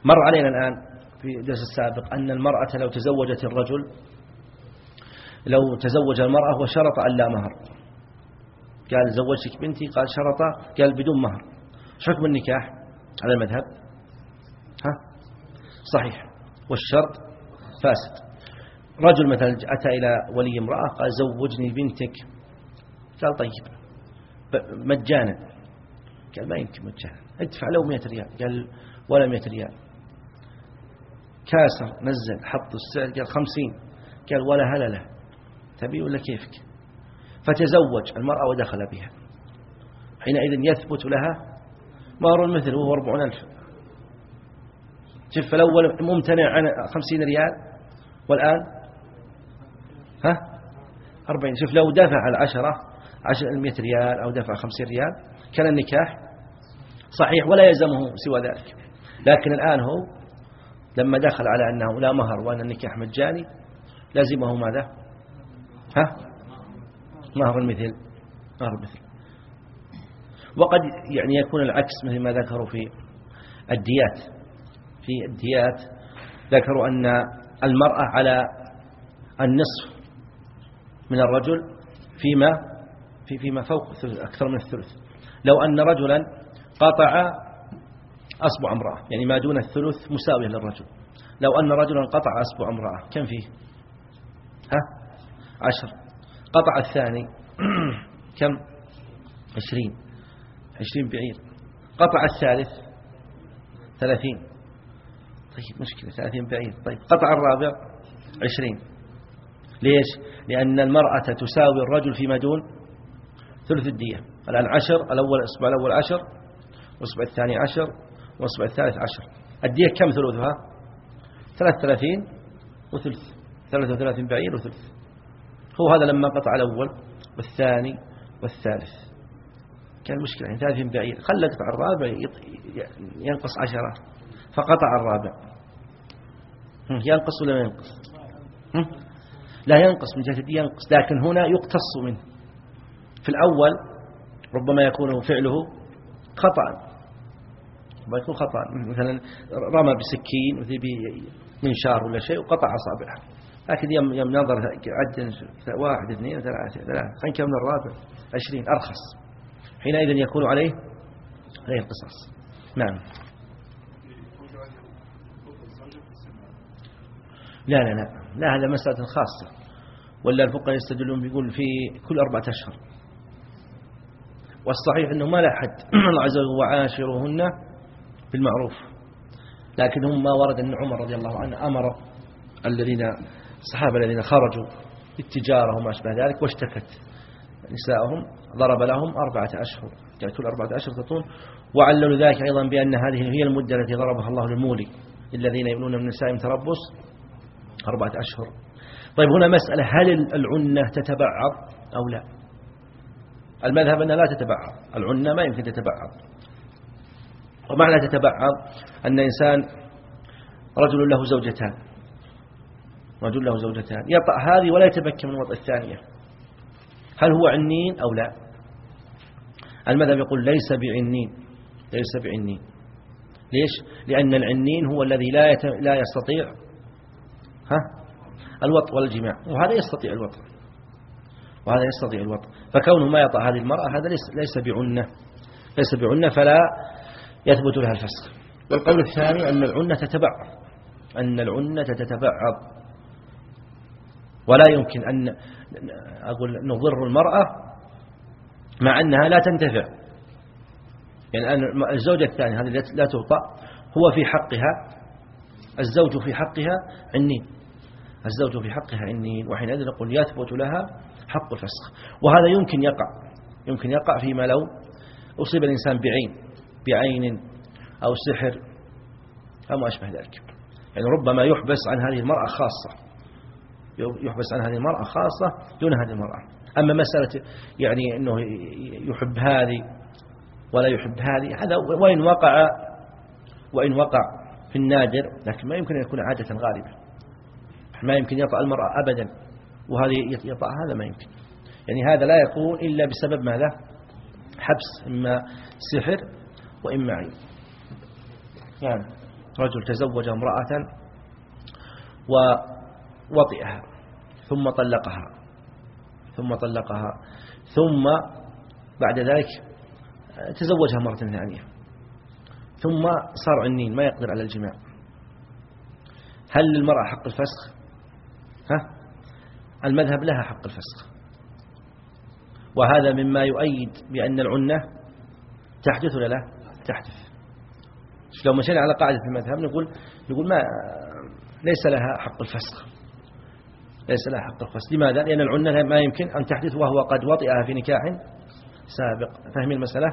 S1: مر علينا الآن في الدرس السابق أن المرأة لو تزوجت الرجل لو تزوج المرأة وشرط أن لا مهر. قال زوجتك بنتي قال شرط قال بدون مهر. حكم النكاح على المذهب؟ ها؟ صحيح. والشرط؟ فاسد. رجل مثلا أتى إلى ولي امرأة قال زوجني بنتك. قال طيب. مجانا. قال ما يمكن مجانا. ادفع له 100 ريال. قال ولا 100 ريال. كاسر نزل حط السعر قال 50 قال ولا هلا له. تبي ولا كيفك؟ فتزوج المرأة ودخل بها. حينئذ يثبت لها مهر المثل وهو 40 ألف. شوف الأول ممتنع عن 50 ريال والآن؟ ها؟ 40 شوف لو دفع العشرة عشر المئة ريال أو دفع خمسين ريال كان النكاح صحيح ولا يلزمه سوى ذلك. لكن الآن هو لما دخل على أنه لا مهر وأن النكاح مجاني لازمه ماذا؟ ها؟ مهر المثل مهر المثل وقد يعني يكون العكس مثل ما ذكروا في الديات. في الديات ذكروا أن المرأة على النصف من الرجل فيما في فيما فوق الثلث أكثر من الثلث. لو أن رجلا قطع أصبع امرأة يعني ما دون الثلث مساوية للرجل. لو أن رجلا قطع أصبع امرأة كم فيه؟ ها؟ عشر. قطع الثاني كم؟ عشرين. عشرين بعير. قطع الثالث ثلاثين. طيب مشكلة ثلاثين بعير. طيب قطع الرابع عشرين. ليش؟ لأن المرأة تساوي الرجل فيما دون ثلث الدية. الآن عشر الأول الأسبوع الأول عشر والأسبوع الثاني عشر والأسبوع الثالث عشر. الدية كم ثلثها؟ ثلاث ثلاثين وثلث. ثلاثة وثلاثين بعير وثلث. هو هذا لما قطع الأول والثاني والثالث. كان مشكلة. يعني ثلاثين بعير. خلى قطع الرابع ينقص عشرة. فقطع الرابع. ينقص ولا ما ينقص؟ لا ينقص من جهة ينقص. لكن هنا يقتص منه. في الأول ربما يكون فعله خطأ. ربما يكون خطأ. مثلا رمى بسكين مثل بمنشار ولا شيء وقطع أصابعه. لكن يوم يوم نظر عد واحد اثنين ثلاثة ثلاثة. خلينا نكمل الرابع. عشرين. أرخص. حينئذ يكون عليه عليه القصاص. نعم. لا لا لا. لا هذا مسألة خاصة. ولا الفقهاء يستدلون بيقول في كل أربعة أشهر. والصحيح أنه ما لا حد. الله عز وجل وعاشرهن بالمعروف لكن هم ما ورد أن عمر رضي الله عنه أمر الذين الصحابة الذين خرجوا للتجارة وما أشبه ذلك واشتكت. نساءهم ضرب لهم أربعة أشهر. يعني كل أربعة أشهر تطول. وعللوا ذلك أيضا بأن هذه هي المدة التي ضربها الله للمولي. الذين يبنون من نسائهم تربص أربعة أشهر. طيب هنا مسألة هل العنة تتبعض أو لا؟ المذهب أنها لا تتبعض. العنة ما يمكن تتبعض. ومعنى تتبعض أن إنسان رجل له زوجتان. رجل له زوجتان. يطأ هذه ولا يتمكن من وطأ الثانية. هل هو عنين أو لا؟ المذهب يقول ليس بعنين ليس بعنين. ليش؟ لأن العنين هو الذي لا لا يستطيع ها؟ الوط والجماع. وهذا يستطيع الوط وهذا يستطيع الوط فكونه ما يطأ هذه المرأة هذا ليس ليس بعنة. ليس بعنة فلا يثبت لها الفسخ. والقول الثاني أن العنة تتبعض. أن العنة تتبعض. ولا يمكن أن أقول نضر المرأة مع أنها لا تنتفع. يعني الزوجة الثانية هذه لا توطأ هو في حقها الزوج في حقها عنين الزوج في حقها عنين وحينئذ نقول يثبت لها حق الفسخ. وهذا يمكن يقع يمكن يقع فيما لو أصيب الإنسان بعين بعين أو سحر أو ما أشبه ذلك. يعني ربما يحبس عن هذه المرأة خاصة. يحبس عن هذه المرأة خاصة دون هذه المرأة. أما مسألة يعني أنه يحب هذه ولا يحب هذه هذا وإن وقع وإن وقع في النادر لكن ما يمكن أن يكون عادة غالبة. ما يمكن يطأ المرأة أبدا وهذه يطأ هذا ما يمكن. يعني هذا لا يكون إلا بسبب ماذا؟ حبس إما سحر وإما عين يعني رجل تزوج امرأة ووطئها ثم طلقها ثم طلقها ثم بعد ذلك تزوجها مرة ثانية ثم صار عنين ما يقدر على الجماع هل للمرأة حق الفسخ؟ ها؟ المذهب لها حق الفسخ. وهذا مما يؤيد بأن العنة تحدث ولا لا؟ تحدث. لو مشينا على قاعدة المذهب نقول نقول ما ليس لها حق الفسخ. ليس لها حق الفسخ لماذا؟ لأن العنة ما يمكن أن تحدث وهو قد وطئها في نكاح سابق. فهم المسألة؟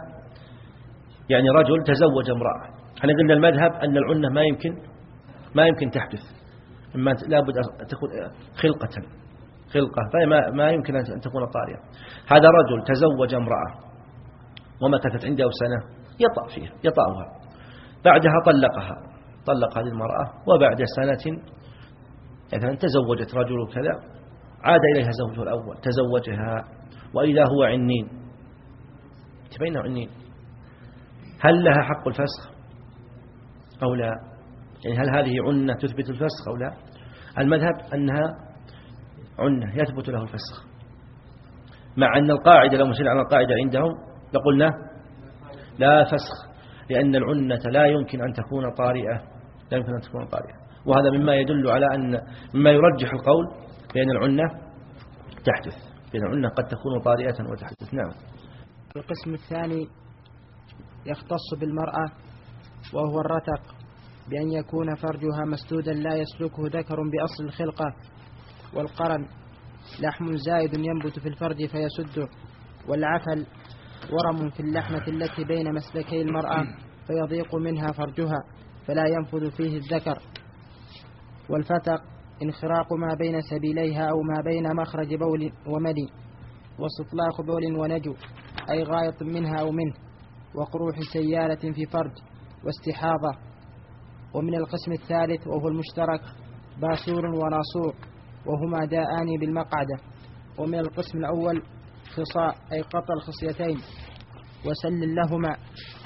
S1: يعني رجل تزوج امرأة. إحنا قلنا المذهب أن العنة ما يمكن؟ ما يمكن تحدث. إما لابد أن تكون خلقة. خلقة. فما ما يمكن أن تكون طارئة هذا رجل تزوج امرأة ومكثت عنده سنة يطأ فيها يطأها. بعدها طلقها. طلق هذه المرأة وبعد سنة مثلا تزوجت رجل كذا عاد إليها زوجها الأول تزوجها وإذا هو عنين. تبين عنين؟ هل لها حق الفسخ أو لا؟ يعني هل هذه عنة تثبت الفسخ أو لا؟ المذهب أنها عنة يثبت له الفسخ. مع أن القاعدة لو مشينا على القاعدة عندهم لقلنا لا فسخ لأن العنة لا يمكن أن تكون طارئة لا يمكن أن تكون طارئة. وهذا مما يدل على أن مما يرجح القول بأن العنة تحدث بأن العنة قد تكون طارئة وتحدث. نعم.
S2: القسم الثاني يختص بالمرأة وهو الرتق بأن يكون فرجها مسدودا لا يسلكه ذكر بأصل الخلقة والقرن لحم زائد ينبت في الفرج فيسده والعفل ورم في اللحمة التي بين مسلكي المرأة فيضيق منها فرجها فلا ينفذ فيه الذكر. والفتق انخراق ما بين سبيليها أو ما بين مخرج بول وملي واستطلاق بول ونجو أي غاية منها أو منه وقروح سيالة في فرج واستحاضة ومن القسم الثالث وهو المشترك باسور وناصور وهما داءان بالمقعدة ومن القسم الأول خصاء أي قطع الخصيتين وسل لهما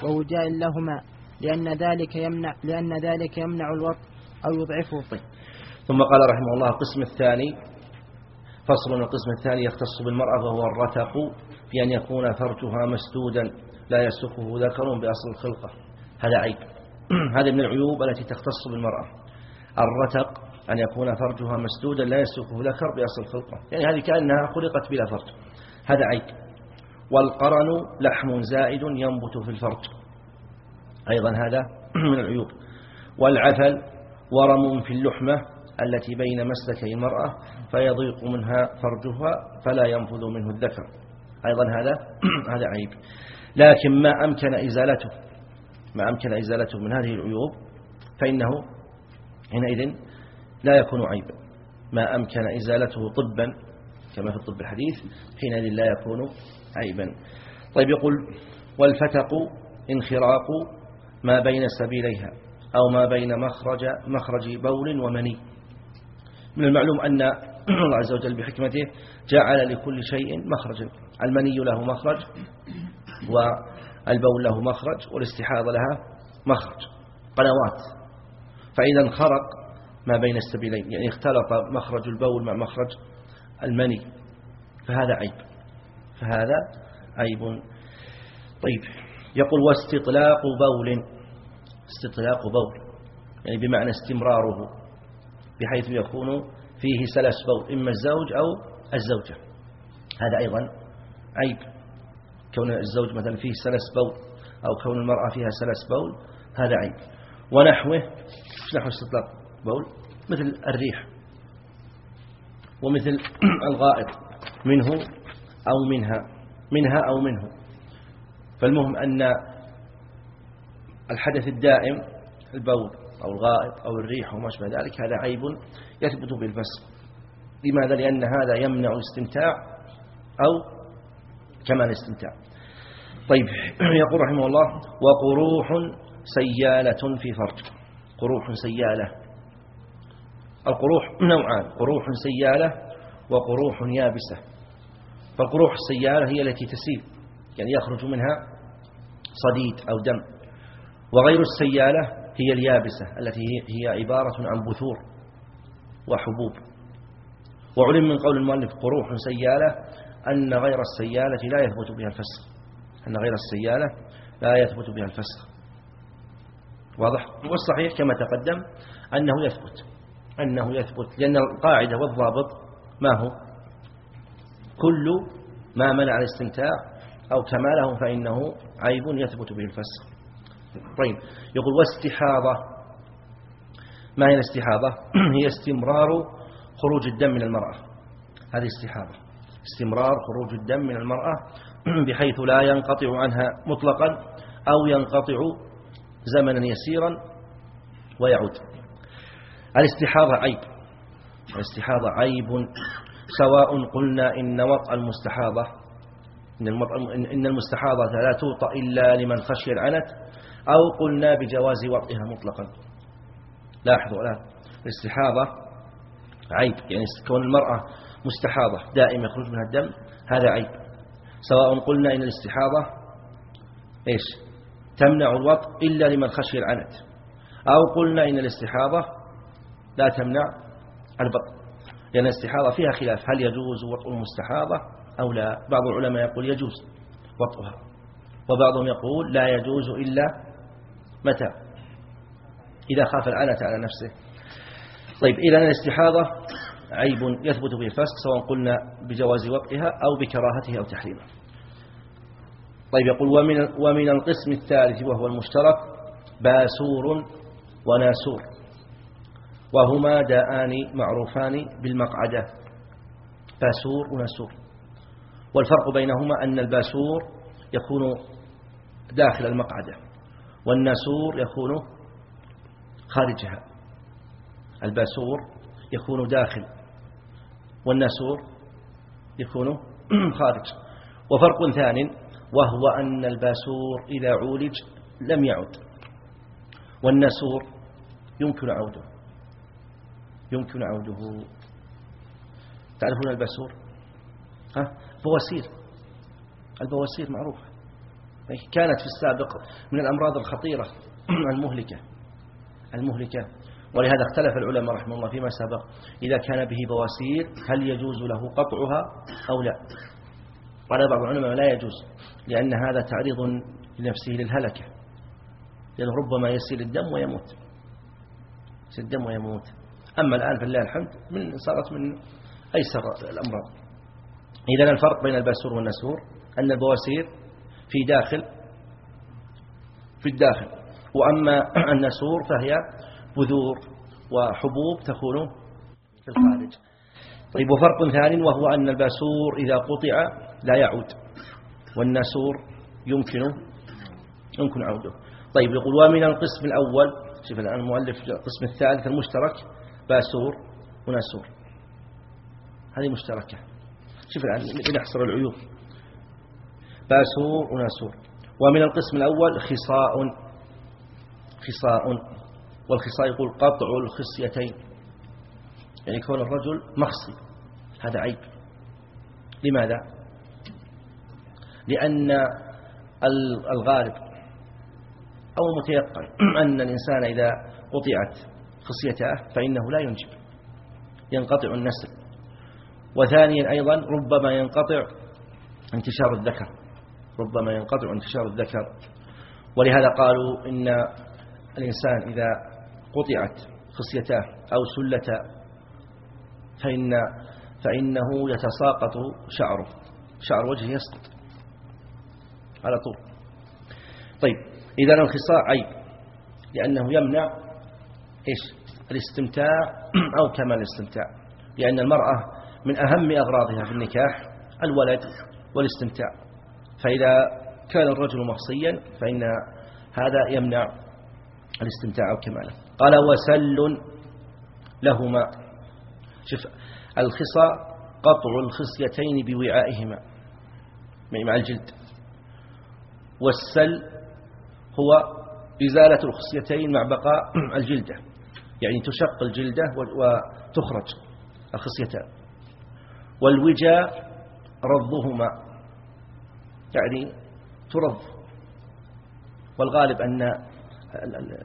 S2: ووجاء لهما لأن ذلك يمنع لأن ذلك يمنع الوط أو يضعفه.
S1: ثم قال رحمه الله القسم الثاني فصل القسم الثاني يختص بالمرأة وهو الرتق في أن يكون فرجها مسدودا لا يسلكه ذكر بأصل الخلقة. هذا عيب. هذا من العيوب التي تختص بالمرأة. الرتق أن يكون فرجها مسدودا لا يسلكه ذكر بأصل الخلقة. يعني هذه كأنها خلقت بلا فرج. هذا عيب. والقرن لحم زائد ينبت في الفرج. أيضا هذا من العيوب. والعفل ورم في اللحمة التي بين مسلكي المرأة فيضيق منها فرجها فلا ينفذ منه الذكر. أيضا هذا هذا عيب. لكن ما أمكن إزالته ما أمكن إزالته من هذه العيوب فإنه حينئذ لا يكون عيبا. ما أمكن إزالته طبا كما في الطب الحديث حينئذ لا يكون عيبا. طيب يقول والفتق انخراق ما بين سبيليها أو ما بين مخرج مخرج بول ومني. من المعلوم أن الله عز وجل بحكمته جعل لكل شيء مخرجا المني له مخرج والبول له مخرج والاستحاضة لها مخرج. قنوات. فإذا انخرق ما بين السبيلين يعني اختلط مخرج البول مع مخرج المني. فهذا عيب. فهذا عيب. طيب. يقول واستطلاق بول. استطلاق بول. يعني بمعنى استمراره. بحيث يكون فيه سلس بول إما الزوج أو الزوجة. هذا أيضا عيب. كون الزوج مثلا فيه سلس بول أو كون المرأة فيها سلس بول هذا عيب. ونحوه نحو استطلاق بول مثل الريح. ومثل الغائط منه أو منها منها أو منه. فالمهم أن الحدث الدائم البول أو الغائط أو الريح وما شابه ذلك هذا عيب يثبت بالفسق لماذا؟ لأن هذا يمنع الاستمتاع أو كمال الاستمتاع. طيب يقول رحمه الله وقروح سيالة في فرج. قروح سيالة. القروح نوعان قروح سيالة وقروح يابسة. فالقروح السيالة هي التي تسيل يعني يخرج منها صديد أو دم. وغير السيالة هي اليابسة التي هي عبارة عن بثور وحبوب. وعلم من قول المؤلف قروح سيالة أن غير السيالة لا يثبت بها الفسخ. أن غير السيالة لا يثبت بها الفسخ. واضح؟ والصحيح كما تقدم أنه يثبت. أنه يثبت. لأن القاعدة والضابط ما هو؟ كل ما منع الاستمتاع أو كماله فإنه عيب يثبت به الفسخ. طيب. يقول واستحاضة. ما هي الاستحاضة؟ هي استمرار خروج الدم من المرأة. هذه استحاضة. استمرار خروج الدم من المرأة بحيث لا ينقطع عنها مطلقا أو ينقطع زمنا يسيرا ويعود. الاستحاضة عيب. الاستحاضة عيب. سواء قلنا إن وطأ المستحاضة إن المستحاضة لا توطأ إلا لمن خشي العنت أو قلنا بجواز وطئها مطلقا. لاحظوا الآن الاستحاضة عيب يعني كون المرأة مستحاضة دائما يخرج منها الدم هذا عيب. سواء قلنا إن الاستحاضة إيش؟ تمنع الوطء إلا لمن خشي العنت. أو قلنا إن الاستحاضة لا تمنع البطن. لأن الاستحاضة فيها خلاف هل يجوز وطء المستحاضة أو لا؟ بعض العلماء يقول يجوز وطئها وبعضهم يقول لا يجوز إلا متى؟ إذا خاف العنة على نفسه. طيب إذا الاستحاضة عيب يثبت به الفسق سواء قلنا بجواز وطئها أو بكراهته أو تحريمه. طيب يقول ومن, ومن القسم الثالث وهو المشترك باسور وناسور. وهما داءان معروفان بالمقعدة باسور وناسور. والفرق بينهما أن الباسور يكون داخل المقعدة. والناسور يكون خارجها. الباسور يكون داخل. والناسور يكون خارج. وفرق ثاني وهو أن الباسور إذا عولج لم يعد. والناسور يمكن عوده. يمكن عوده. تعرفون الباسور؟ ها؟ بواسير البواسير معروفة. كانت في السابق من الأمراض الخطيرة المهلكة. المهلكة. ولهذا اختلف العلماء رحمه الله فيما سبق. إذا كان به بواسير هل يجوز له قطعها أو لا؟ قال بعض العلماء لا يجوز لأن هذا تعريض لنفسه للهلكة. لأنه ربما يسيل الدم ويموت. يسيل الدم ويموت. أما الآن فلله الحمد من صارت من أيسر الأمراض. إذا الفرق بين الباسور والنسور أن البواسير في داخل في الداخل. وأما النسور فهي بذور وحبوب تكون في الخارج. طيب وفرق ثاني وهو أن الباسور إذا قطع لا يعود والنسور يمكن يمكن عوده. طيب يقول ومن القسم الأول شوف الآن المؤلف القسم الثالث المشترك باسور ونسور. هذه مشتركة. شوف الآن بنحصر العيوب. باسور ونسور ومن القسم الأول خصاء خصاء. والخصاء يقول قطع الخصيتين. يعني كون الرجل مخصي. هذا عيب. لماذا؟ لأن الغالب أو متيقن أن الإنسان إذا قطعت خصيته فإنه لا ينجب. ينقطع النسل. وثانيا أيضا ربما ينقطع انتشار الذكر. ربما ينقطع انتشار الذكر. ولهذا قالوا إن الإنسان إذا قطعت خصيته أو سلته فإن فإنه يتساقط شعره. شعر وجهه يسقط. على طول. طيب إذا الانخصاع عيب لأنه يمنع إيش؟ الاستمتاع أو كمال الاستمتاع. لأن المرأة من أهم أغراضها في النكاح الولد والاستمتاع. فإذا كان الرجل مخصيا فإن هذا يمنع الاستمتاع أو كماله. قال وسل لهما. شوف الخصى قطع الخصيتين بوعائهما مع الجلد. والسل هو إزالة الخصيتين مع بقاء الجلدة. يعني تشق الجلدة وتخرج الخصيتان. والوجا رضهما يعني ترض والغالب أن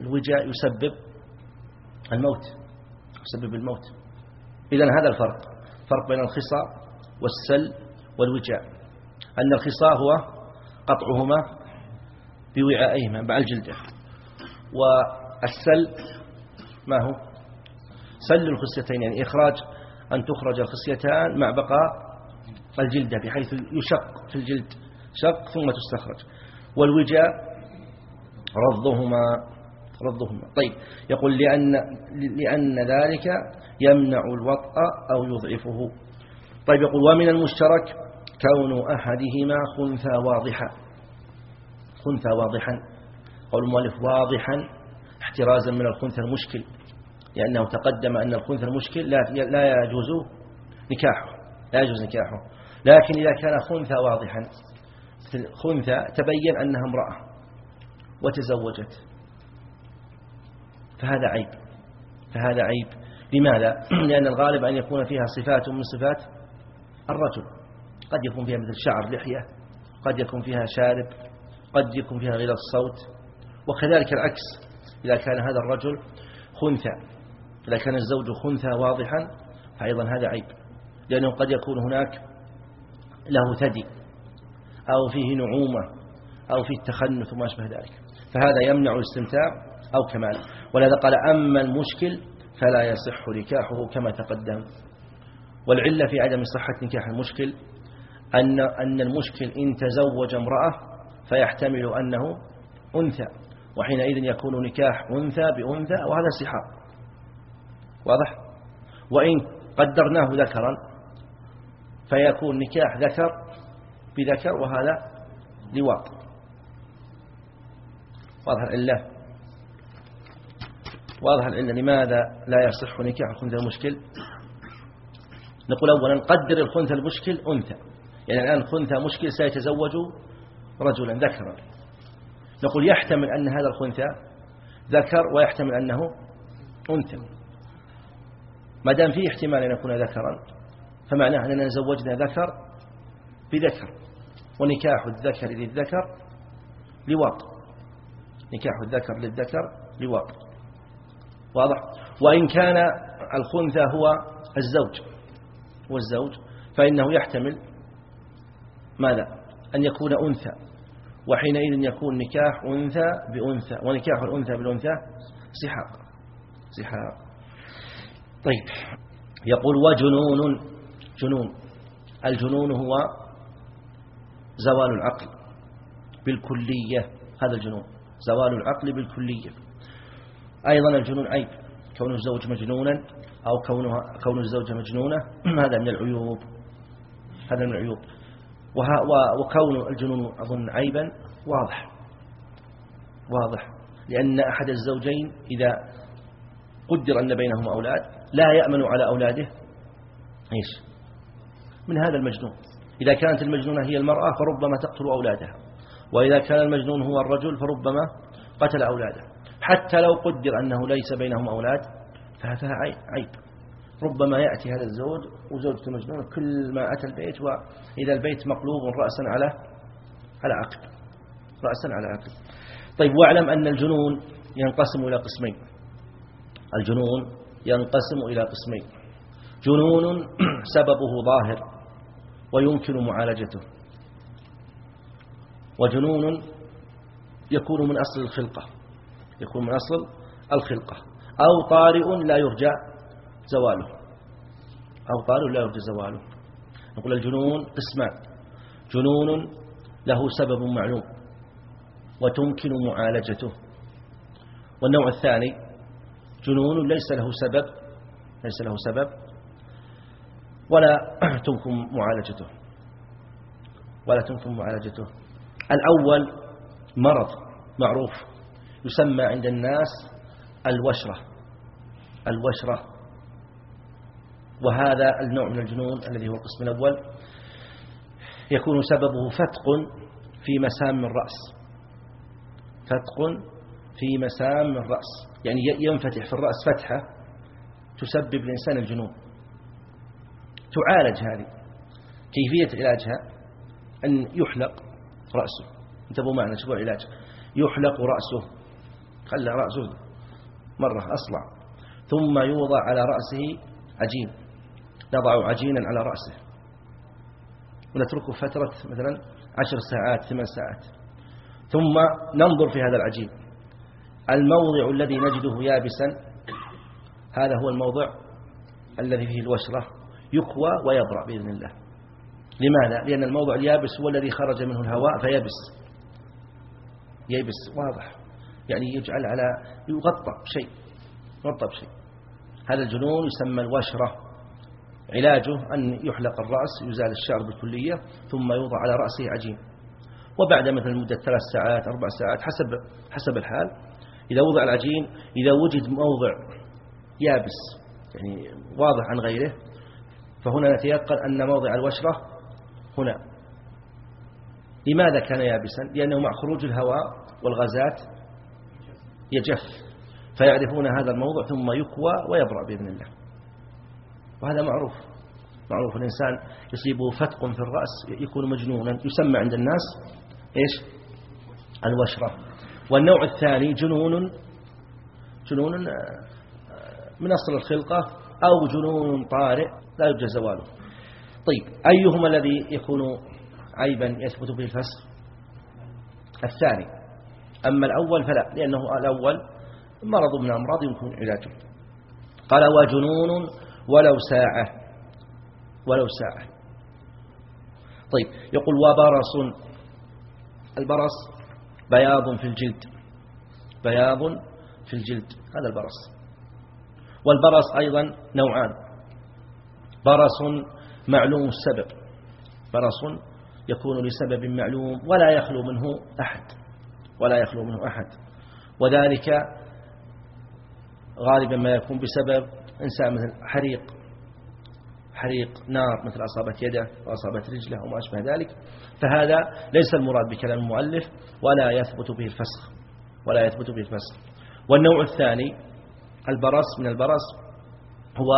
S1: الوجاء يسبب الموت يسبب الموت. إذن هذا الفرق فرق بين الخصى والسل والوجاء. أن الخصى هو قطعهما بوعائهما مع الجلدة والسل ما هو؟ سل الخصيتين يعني إخراج أن تخرج الخصيتان مع بقاء الجلدة بحيث يشق في الجلد. شق ثم تستخرج. والوجاء رضهما رضهما طيب يقول لأن, لأن ذلك يمنع الوطأ أو يضعفه. طيب يقول ومن المشترك كون أحدهما خنثى واضحا. خنثى واضحا. قول المؤلف واضحا احترازا من الخنثى المشكل. لأنه تقدم أن الخنثى المشكل لا لا يجوز نكاحه لا يجوز نكاحه. لكن إذا كان خنثى واضحا خنثى تبين أنها امرأة وتزوجت. فهذا عيب. فهذا عيب. لماذا؟ لأن الغالب أن يكون فيها صفات من صفات الرجل. قد يكون فيها مثل شعر لحية قد يكون فيها شارب قد يكون فيها غلظ الصوت وكذلك العكس. إذا كان هذا الرجل خنثى إذا كان الزوج خنثى واضحا فأيضا هذا عيب. لأنه قد يكون هناك له ثدي. أو فيه نعومة أو فيه تخنث وما أشبه ذلك. فهذا يمنع الاستمتاع أو كمال. ولهذا قال أما المشكل فلا يصح نكاحه كما تقدم. والعلة في عدم صحة نكاح المشكل أن, أن المشكل إن تزوج امرأة فيحتمل أنه أنثى وحينئذ يكون نكاح أنثى بأنثى وهذا سحاق واضح؟ وإن قدرناه ذكرا فيكون نكاح ذكر بذكر وهذا لواط. واضح العلة واضح العلة لماذا لا يصح نكاح الخنثى المشكل؟ نقول أولا قدر الخنثى المشكل أنثى. يعني الآن خنثى مشكل سيتزوج رجلا ذكرا. نقول يحتمل أن هذا الخنثى ذكر ويحتمل أنه أنثى. ما دام فيه احتمال أن يكون ذكرا فمعناه أننا زوجنا ذكر بذكر. ونكاح الذكر للذكر لواط نكاح الذكر للذكر لواط واضح؟ وإن كان الخنثى هو الزوج والزوج فإنه يحتمل ماذا؟ أن يكون أنثى. وحينئذ يكون نكاح أنثى بأنثى ونكاح الأنثى بالأنثى سحاق سحاق. طيب يقول وجنون جنون. الجنون هو زوال العقل بالكلية هذا الجنون. زوال العقل بالكلية. أيضا الجنون عيب كون الزوج مجنونا أو كونها كون الزوجة مجنونة هذا من العيوب. هذا من العيوب. وكون الجنون أظن عيبا واضح. واضح. لأن أحد الزوجين إذا قدر أن بينهما أولاد لا يأمن على أولاده إيش؟ من هذا المجنون. إذا كانت المجنونة هي المرأة فربما تقتل أولادها وإذا كان المجنون هو الرجل فربما قتل أولاده. حتى لو قدر أنه ليس بينهم أولاد فهذا عيب ربما يأتي هذا الزوج وزوجته مجنونة كل ما أتى البيت وإذا البيت مقلوب رأسا على على عقب رأسا على عقب طيب واعلم أن الجنون ينقسم إلى قسمين. الجنون ينقسم إلى قسمين. جنون سببه ظاهر. ويمكن معالجته. وجنون يكون من أصل الخلقة. يكون من أصل الخلقة. أو طارئ لا يرجى زواله. أو طارئ لا يرجى زواله. نقول الجنون قسمان. جنون له سبب معلوم. وتمكن معالجته. والنوع الثاني جنون ليس له سبب ليس له سبب ولا تمكن معالجته. ولا تمكن معالجته. الأول مرض معروف يسمى عند الناس الوشرة. الوشرة. وهذا النوع من الجنون الذي هو القسم الأول. يكون سببه فتق في مسام الرأس. فتق في مسام الرأس. يعني ينفتح في الرأس فتحة تسبب للإنسان الجنون. تعالج هذه. كيفية علاجها؟ أن يحلق رأسه. انتبهوا معنا شوفوا العلاج؟ يحلق رأسه. خلى رأسه مرة أصلع. ثم يوضع على رأسه عجين. نضع عجينا على رأسه. ونتركه فترة مثلا عشر ساعات ثمان ساعات. ثم ننظر في هذا العجين. الموضع الذي نجده يابسا. هذا هو الموضع الذي فيه الوشرة. يكوى ويبرأ بإذن الله. لماذا؟ لأن الموضع اليابس هو الذي خرج منه الهواء فيبس. يبس واضح. يعني يجعل على يغطى بشيء يغطى بشيء. هذا الجنون يسمى الوشرة علاجه أن يحلق الرأس يزال الشعر بالكلية ثم يوضع على رأسه عجين. وبعد مثل مدة ثلاث ساعات أربع ساعات حسب حسب الحال إذا وضع العجين إذا وجد موضع يابس يعني واضح عن غيره فهنا نتيقن أن موضع الوشرة هنا. لماذا كان يابسا؟ لأنه مع خروج الهواء والغازات يجف فيعرفون هذا الموضع ثم يكوى ويبرأ بإذن الله. وهذا معروف معروف. الإنسان يصيبه فتق في الرأس يكون مجنونا. يسمى عند الناس إيش؟ الوشرة. والنوع الثاني جنون جنون آه، من أصل الخلقة أو جنون طارئ. لا يرجى زواله. طيب أيهما الذي يكون عيبا يثبت به الفسخ؟ الثاني أما الأول فلا لأنه الأول مرض من الأمراض يمكن علاجه. قال وجنون ولو ساعة ولو ساعة. طيب يقول وبرص البرص بياض في الجلد بياض في الجلد هذا البرص. والبرص أيضا نوعان. برص معلوم السبب برص يكون لسبب معلوم ولا يخلو منه أحد ولا يخلو منه أحد. وذلك غالبا ما يكون بسبب إنسان مثل حريق حريق نار مثل أصابت يده وأصابت رجله وما أشبه ذلك. فهذا ليس المراد بكلام المؤلف ولا يثبت به الفسخ ولا يثبت به الفسخ. والنوع الثاني البرص من البرص هو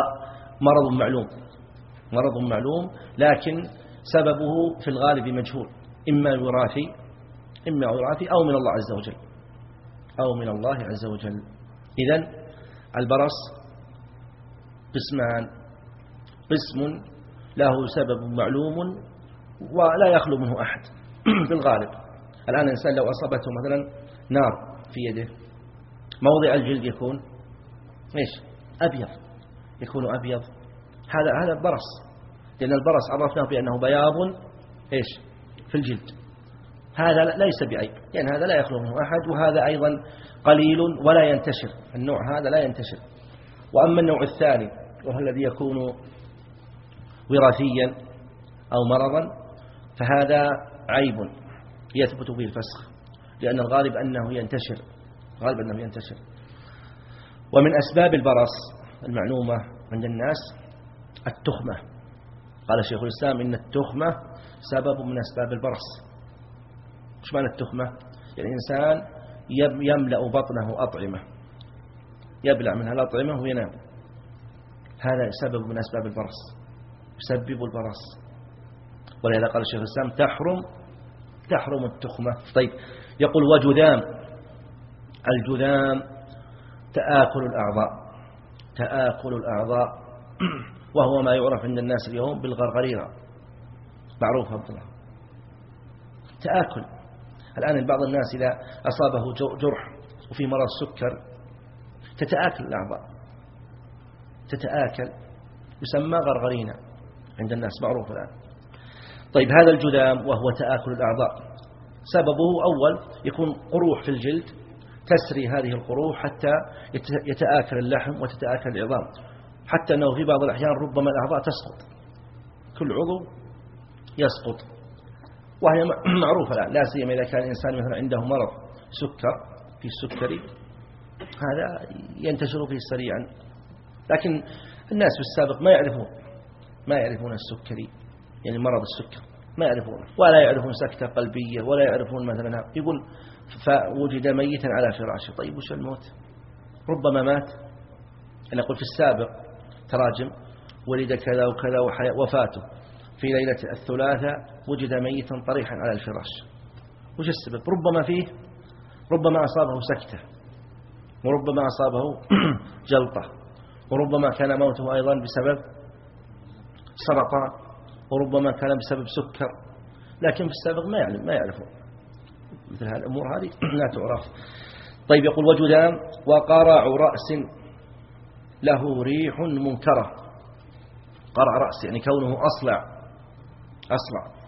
S1: مرض معلوم. مرض معلوم لكن سببه في الغالب مجهول. إما وراثي إما وراثي أو من الله عز وجل. أو من الله عز وجل. إذن البرص قسمان. قسم له سبب معلوم ولا يخلو منه أحد. في الغالب. الآن الإنسان لو أصابته مثلا نار في يده موضع الجلد يكون إيش؟ أبيض. يكون أبيض. هذا هذا برص لأن البرص عرفناه بأنه بياض إيش؟ في الجلد. هذا ليس بعيب يعني هذا لا يخلو منه أحد وهذا أيضا قليل ولا ينتشر. النوع هذا لا ينتشر. وأما النوع الثاني وهو الذي يكون وراثيا أو مرضا فهذا عيب يثبت به الفسخ لأن الغالب أنه ينتشر. غالب أنه ينتشر. ومن أسباب البرص المعلومة عند الناس التخمة. قال شيخ الإسلام إن التخمة سبب من أسباب البرص. إيش معنى التخمة؟ يعني الإنسان يملأ بطنه أطعمة. يبلع منها الأطعمة وينام. هذا سبب من أسباب البرص. يسبب البرص. ولهذا قال الشيخ الإسلام تحرم تحرم التخمة. طيب يقول وجذام. الجذام تآكل الأعضاء. تآكل الأعضاء. وهو ما يعرف عند الناس اليوم بالغرغريرة. معروف عبد الله. تآكل. الآن بعض الناس إذا أصابه جرح وفي مرض سكر تتآكل الأعضاء. تتآكل. يسمى غرغرينا عند الناس معروف الآن. طيب هذا الجذام وهو تآكل الأعضاء. سببه أول يكون قروح في الجلد تسري هذه القروح حتى يتآكل اللحم وتتآكل العظام. حتى أنه في بعض الأحيان ربما الأعضاء تسقط. كل عضو يسقط. وهي معروفة لا, لا سيما إذا كان الإنسان مثلا عنده مرض سكر في السكري هذا ينتشر فيه سريعا. لكن الناس في السابق ما يعرفون ما يعرفون السكري يعني مرض السكر ما يعرفونه ولا يعرفون سكتة قلبية ولا يعرفون مثلا يقول فوجد ميتا على فراشه. طيب وش الموت؟ ربما مات. أنا أقول في السابق تراجم ولد كذا وكذا وفاته. في ليلة الثلاثاء وجد ميتا طريحا على الفراش. وش السبب؟ ربما فيه ربما أصابه سكتة. وربما أصابه جلطة. وربما كان موته أيضا بسبب سرطان. وربما كان بسبب سكر. لكن في السابق ما يعلم ما يعرفون مثل هذه الأمور هذه لا تعرف. طيب يقول وجدان وقرع رأس له ريح منكرة. قرع رأس يعني كونه أصلع. أصلع.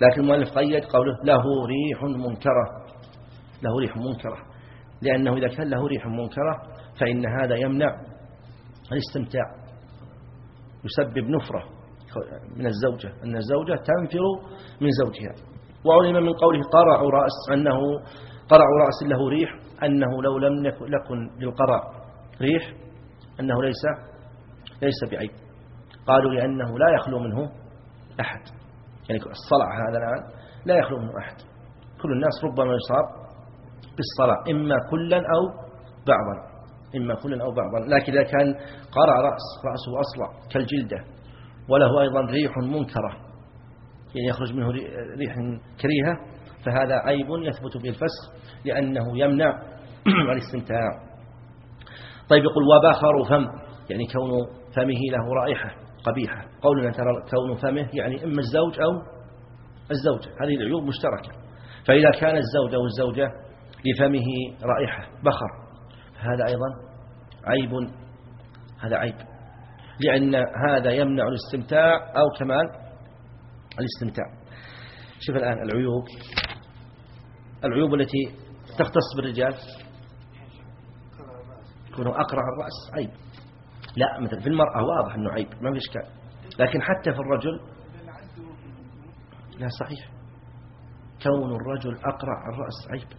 S1: لكن المؤلف قيد قوله له ريح منكرة. له ريح منكرة. لأنه إذا كان له ريح منكرة فإن هذا يمنع الاستمتاع. يسبب نفرة من الزوجة. أن الزوجة تنفر من زوجها. وعلم من قوله قرع رأس أنه قرع رأس له ريح أنه لو لم يكن للقرع ريح أنه ليس ليس بعيب. قالوا لأنه لا يخلو منه أحد. يعني الصلع هذا الآن لا يخلو منه أحد. كل الناس ربما يصاب بالصلع إما كلا أو بعضا إما كلا أو بعضا. لكن إذا كان قرع رأس رأسه أصلع كالجلدة وله أيضا ريح منكرة يعني يخرج منه ريح كريهة فهذا عيب يثبت به الفسخ لأنه يمنع الاستمتاع. طيب يقول وبخر فم يعني كون فمه له رائحة قبيحة. قولنا ترى كون فمه يعني إما الزوج أو الزوجة هذه العيوب مشتركة. فإذا كان الزوج أو الزوجة لفمه رائحة بخر هذا أيضا عيب هذا عيب. لأن هذا يمنع الاستمتاع أو كمال الاستمتاع. شوف الآن العيوب العيوب التي تختص بالرجال. يكون أقرع الرأس عيب. لا مثل في المرأة واضح أنه عيب ما في إشكال. لكن حتى في الرجل لا صحيح. كون الرجل أقرع الرأس عيب.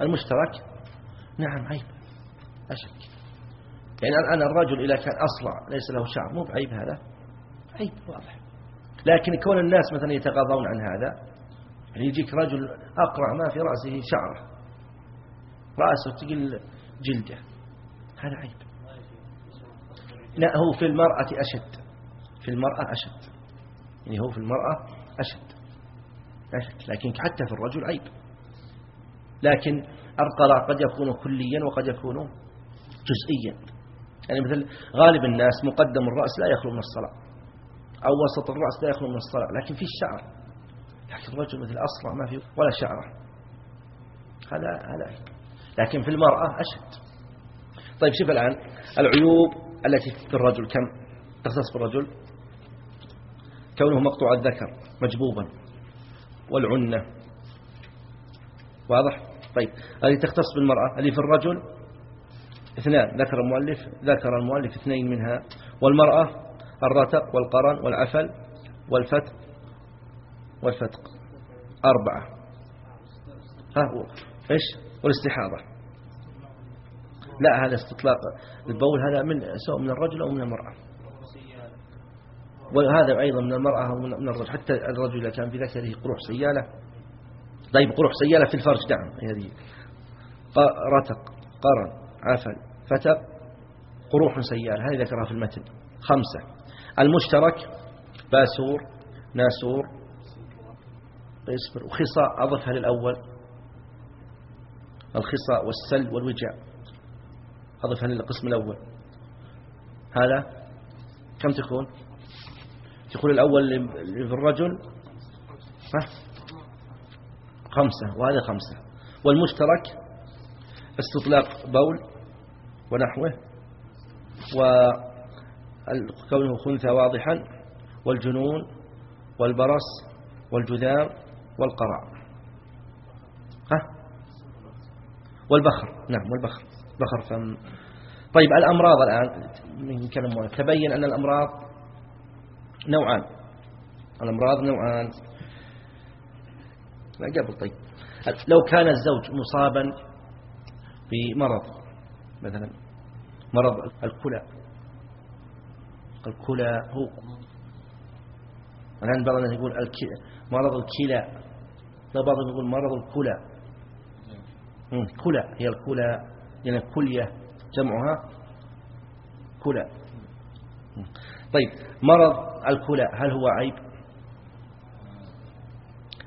S1: المشترك نعم عيب. أشك يعني الآن الرجل إذا كان أصلع ليس له شعر مو بعيب هذا. عيب واضح. لكن كون الناس مثلا يتغاضون عن هذا يعني يجيك رجل أقرع ما في رأسه شعره. رأسه تقل جلده. هذا عيب. لا هو في المرأة أشد. في المرأة أشد. يعني هو في المرأة أشد. أشد لكن حتى في الرجل عيب. لكن القرع قد يكون كليا وقد يكون جزئيا. يعني مثل غالب الناس مقدم الرأس لا يخلو من الصلاة. أو وسط الرأس لا يخلو من الصلاة. لكن في الشعر. لكن الرجل مثل أصلع ما في ولا شعره. هذا هذا لكن في المرأة أشد. طيب شوف الآن العيوب التي في الرجل. كم تختص بالرجل؟ كونه مقطوع الذكر مجبوبا والعنة. واضح؟ طيب هذه تختص بالمرأة اللي في الرجل اثنان ذكر المؤلف ذكر المؤلف اثنين منها. والمرأة الرتق والقرن والعفل والفتق والفتق. أربعة. ها إيش؟ والاستحاضة. لا هذا استطلاق. البول هذا من سواء من الرجل أو من المرأة. وهذا أيضا من المرأة أو من الرجل. حتى الرجل إذا كان في ذكره قروح سيالة. طيب قروح سيالة في الفرج نعم هذه. رتق قرن عفل فتق قروح سيالة. هذه ذكرها في المتن. خمسة. المشترك باسور ناسور اصبر وخصاء أضفها للأول. الخصاء والسل والوجاء أضفها للقسم الأول. هذا كم تكون؟ تقول الأول في الرجل ها؟ خمسة وهذا خمسة. والمشترك استطلاق بول ونحوه وكونه خنثى واضحا والجنون والبرص والجذام والقرع. ها؟ والبخر. نعم والبخر. بخر فم. طيب الأمراض الآن كلام تبين أن الأمراض نوعان. الأمراض نوعان. لا قبل طيب. لو كان الزوج مصابا بمرض مثلا مرض الكلى. الكلى هو الآن بعض الناس يقول مرض الكلى. لا بعضهم يقول مرض الكلى. كلى هي الكلى يعني كلية جمعها كلى طيب مرض الكلى هل هو عيب؟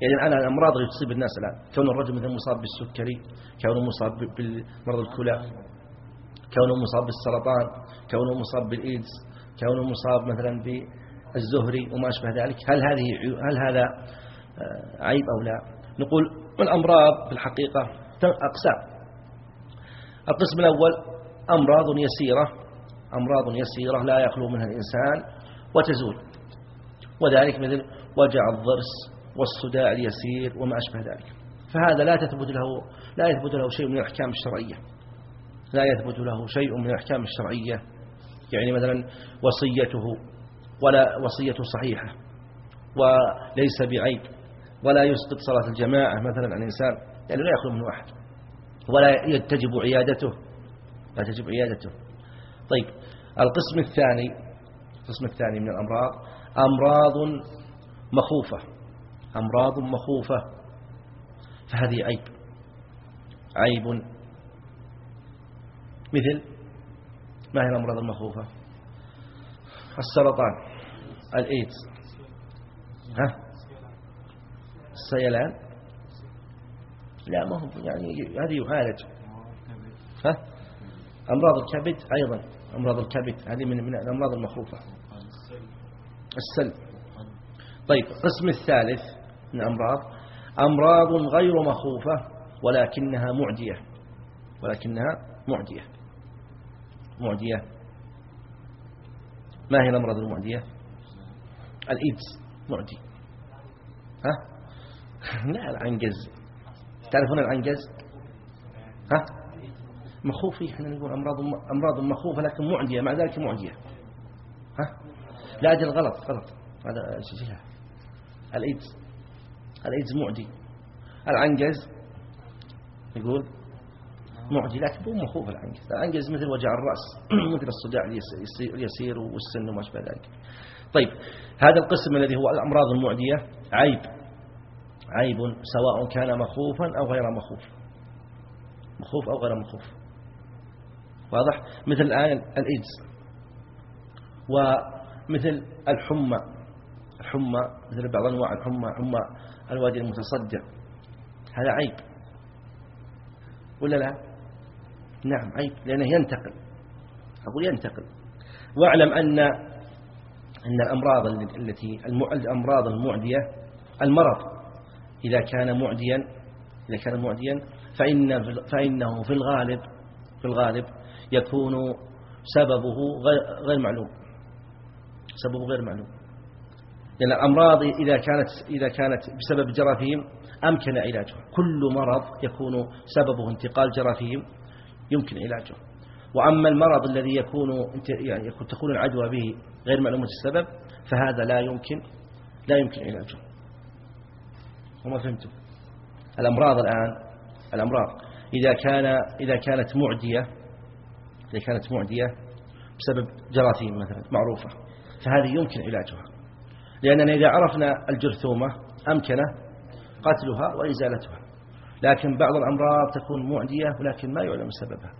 S1: يعني الآن الأمراض اللي تصيب الناس الآن كون الرجل مثلا مصاب بالسكري كونه مصاب بمرض الكلى كونه مصاب بالسرطان كونه مصاب بالإيدز كونه مصاب مثلا بالزهري وما أشبه ذلك هل هذه هل هذا آه، عيب أو لا؟ نقول الأمراض في الحقيقة أقسام. القسم الأول أمراض يسيرة. أمراض يسيرة لا يخلو منها الإنسان وتزول. وذلك مثل وجع الضرس والصداع اليسير وما أشبه ذلك. فهذا لا تثبت له لا يثبت له شيء من الأحكام الشرعية. لا يثبت له شيء من الأحكام الشرعية. يعني مثلا وصيته ولا وصيته صحيحة وليس بعيب ولا يسقط صلاة الجماعة مثلا عن الإنسان. يعني لا يخلو منه أحد. ولا تجب عيادته. لا تجب عيادته. طيب القسم الثاني القسم الثاني من الأمراض أمراض مخوفة. أمراض مخوفة. فهذه عيب. عيب. مثل ما هي الأمراض المخوفة؟ السرطان الإيدز. ها؟ السيلان. لا ما هو يعني هذه يعالج ها؟ أمراض الكبد أيضا. أمراض الكبد هذه من من الأمراض المخوفة السل. طيب القسم الثالث من الأمراض أمراض غير مخوفة ولكنها معدية. ولكنها معدية. معدية. ما هي الأمراض المعدية؟ الإيدز. معدي. ها؟ لا العنجز تعرفون العنجز؟ ها؟ مخوفي إحنا نقول أمراض أمراض مخوفة لكن معدية مع ذلك معدية ها؟ لا أجل غلط غلط. هذا جهة الإيدز. الإيدز معدي العنجز يقول معدي لكن مو مخوف العنجز. العنجز مثل وجع الرأس مثل الصداع اليسير والسن وما شابه ذلك. طيب هذا القسم الذي هو الأمراض المعدية عيب. عيب سواء كان مخوفا أو غير مخوف. مخوف أو غير مخوف. واضح؟ مثل الآن الإيدز. ومثل الحمى. الحمى مثل بعض أنواع الحمى حمى الوادي المتصدع هذا عيب. ولا لا؟ نعم عيب لأنه ينتقل. أقول ينتقل. واعلم أن أن الأمراض التي الأمراض المعدية المرض إذا كان معديا إذا كان معديا فإن فإنه في الغالب في الغالب يكون سببه غير معلوم. سببه غير معلوم. لأن الأمراض إذا كانت إذا كانت بسبب جراثيم أمكن علاجها. كل مرض يكون سببه انتقال جراثيم يمكن علاجه. وأما المرض الذي يكون يعني تكون العدوى به غير معلومة السبب فهذا لا يمكن لا يمكن علاجه. وما فهمتم. الأمراض الآن الأمراض. إذا كان إذا كانت معدية إذا كانت معدية بسبب جراثيم مثلا معروفة فهذه يمكن علاجها. لأننا إذا عرفنا الجرثومة أمكن قتلها وإزالتها لكن بعض الأمراض تكون معدية ولكن ما يعلم سببها.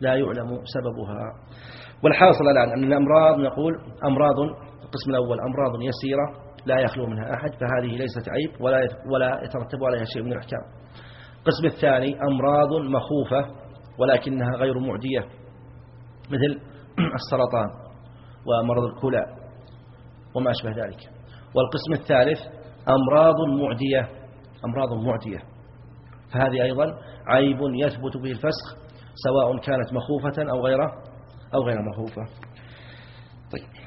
S1: لا يعلم سببها. والحاصل الآن أن الأمراض نقول أمراض القسم الأول أمراض يسيرة. لا يخلو منها أحد فهذه ليست عيب ولا ولا يترتب عليها شيء من الأحكام. القسم الثاني أمراض مخوفة ولكنها غير معدية مثل السرطان ومرض الكلى وما أشبه ذلك. والقسم الثالث أمراض معدية أمراض معدية. فهذه أيضا عيب يثبت به الفسخ سواء كانت مخوفة أو غير أو غير مخوفة. طيب.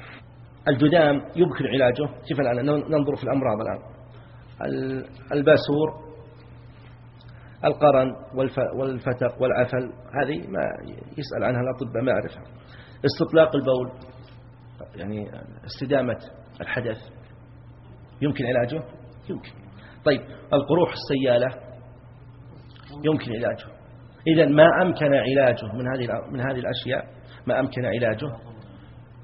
S1: الجدام يمكن علاجه. كيف الآن ننظر في الأمراض الآن. الباسور القرن والفتق والعفل هذه ما يسأل عنها الأطباء ما أعرفها. استطلاق البول يعني استدامة الحدث يمكن علاجه؟ يمكن. طيب القروح السيالة يمكن علاجه. إذا ما أمكن علاجه من هذه من هذه الأشياء ما أمكن علاجه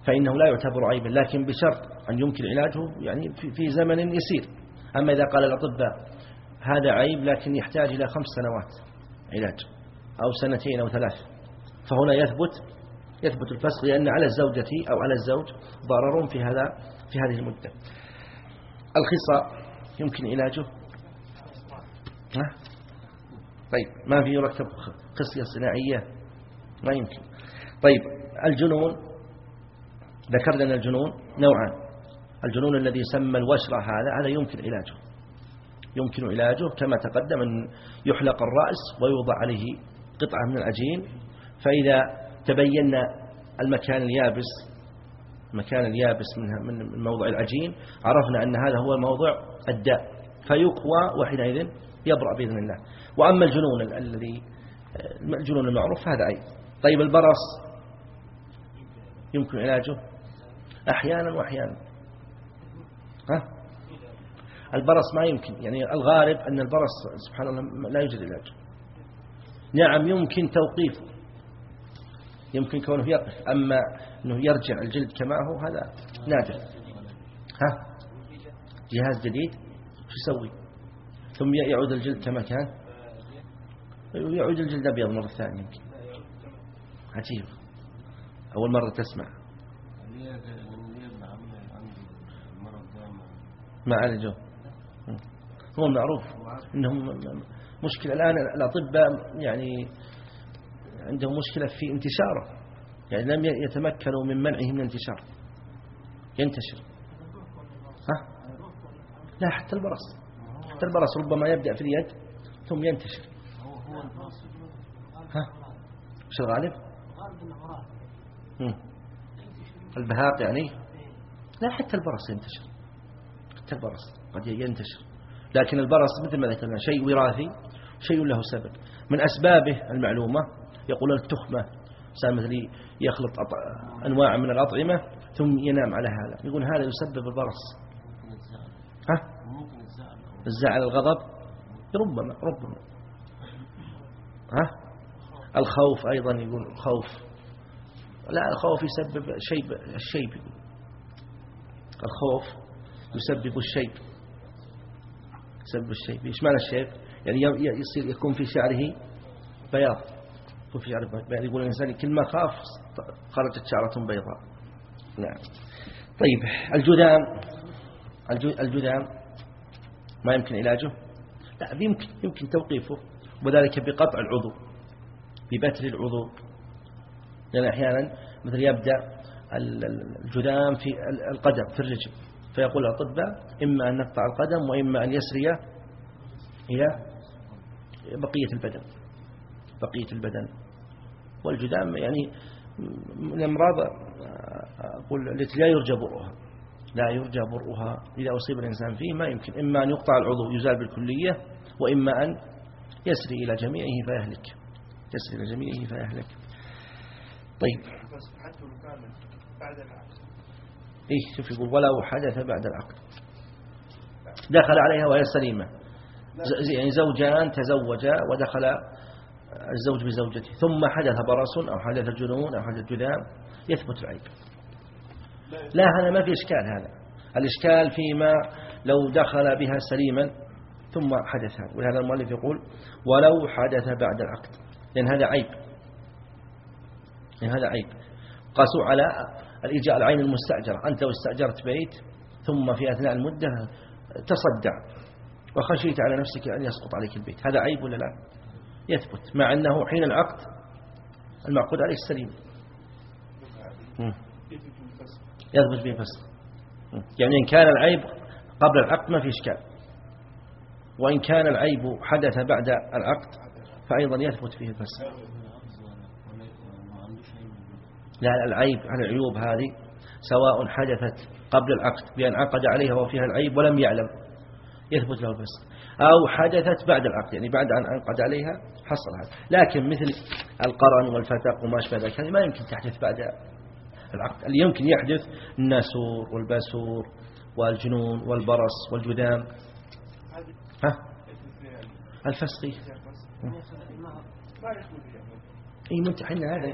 S1: فإنه لا يعتبر عيبا لكن بشرط أن يمكن علاجه يعني في زمن يسير. أما إذا قال الأطباء هذا عيب لكن يحتاج إلى خمس سنوات علاج أو سنتين أو ثلاث. فهنا يثبت يثبت الفسخ لأن على الزوجة أو على الزوج ضرر في هذا في هذه المدة. الخصاء يمكن علاجه. ها؟ طيب ما في يركب قصية صناعية؟ ما يمكن. طيب الجنون ذكر لنا الجنون نوعان. الجنون الذي يسمى الوشرة هذا هذا يمكن علاجه. يمكن علاجه كما تقدم أن يحلق الرأس ويوضع عليه قطعة من العجين. فإذا تبين المكان اليابس المكان اليابس من موضع العجين عرفنا أن هذا هو موضع الداء. فيقوى وحينئذ يبرأ بإذن الله. وأما الجنون الذي الجنون المعروف هذا أي طيب البرص؟ يمكن علاجه؟ أحيانا وأحيانا. ها؟ البرص ما يمكن. يعني الغالب أن البرص سبحان الله لا يوجد علاج نعم يمكن توقيفه. يمكن كونه يقف أما أنه يرجع الجلد كما هو هذا نادر. ها؟ جهاز جديد شو يسوي؟ ثم يعود الجلد كما كان؟ يعود الجلد أبيض مرة ثانية يمكن. عجيب. أول مرة تسمع. ما عالجوه. هو المعروف إنهم مشكلة الآن الأطباء يعني عندهم مشكلة في انتشاره. يعني لم يتمكنوا من منعه من الانتشار. ينتشر. ها؟ لا حتى البرص. حتى البرص ربما يبدأ في اليد ثم ينتشر. ها؟ وش الغالب؟ البهاق يعني؟ لا حتى البرص ينتشر. حتى البرص قد ينتشر. لكن البرص مثل ما ذكرنا شيء وراثي شيء له سبب. من أسبابه المعلومة يقول التخمة إنسان مثل يخلط أنواع من الأطعمة ثم ينام على هذا. يقول هذا يسبب البرص. ها؟ الزعل الغضب؟ ربما ربما. ها؟ الخوف أيضا يقول الخوف. لا الخوف يسبب شيب الشيب الخوف يسبب الشيب. سبب الشيب. إيش معنى الشيب؟ يعني يصير يكون في شعره بياض. يكون في شعره بياض. يقول الإنسان كل ما خاف خرجت شعرة بيضاء. نعم. طيب الجذام الجذام ما يمكن علاجه؟ لا يمكن يمكن توقيفه. وذلك بقطع العضو. ببتر العضو. لأن أحيانا مثل يبدأ الجذام في القدم في الرجل. فيقول الأطباء إما أن نقطع القدم وإما أن يسري إلى بقية البدن بقية البدن. والجدام يعني من الأمراض أقول التي لا يرجى برؤها لا يرجى برؤها. إذا أصيب الإنسان فيه ما يمكن إما أن يقطع العضو يزال بالكلية وإما أن يسري إلى جميعه فيهلك يسري إلى جميعه فيهلك. طيب.
S3: حتى لو كان بعد العقد
S1: إيه شوف يقول ولو حدث بعد العقد. دخل عليها وهي سليمة. يعني زوجان تزوجا ودخل الزوج بزوجته. ثم حدث برص أو حدث جنون أو حدث جذام يثبت العيب. لا هذا ما في إشكال هذا. الإشكال فيما لو دخل بها سليما ثم حدث هذا. ولهذا المؤلف يقول ولو حدث بعد العقد. لأن هذا عيب. لأن هذا عيب. قاسوا على الإيجاء العين المستأجرة أنت لو استأجرت بيت ثم في أثناء المدة تصدع وخشيت على نفسك أن يسقط عليك البيت هذا عيب ولا لا؟ يثبت مع أنه حين العقد المعقود عليه السليم. يثبت به مم. يعني إن كان العيب قبل العقد ما في إشكال. وإن كان العيب حدث بعد العقد فأيضا يثبت فيه الفسخ لا العيب على العيوب هذه سواء حدثت قبل العقد بأن عقد عليها وفيها العيب ولم يعلم يثبت له الفسق. أو حدثت بعد العقد يعني بعد أن عقد عليها حصل هذا. لكن مثل القرن والفتق وما أشبه ذلك هذه ما يمكن تحدث بعد العقد. اللي يمكن يحدث الناسور والباسور والجنون والبرص والجذام ها؟ الفسقي. اي منت إحنا هذا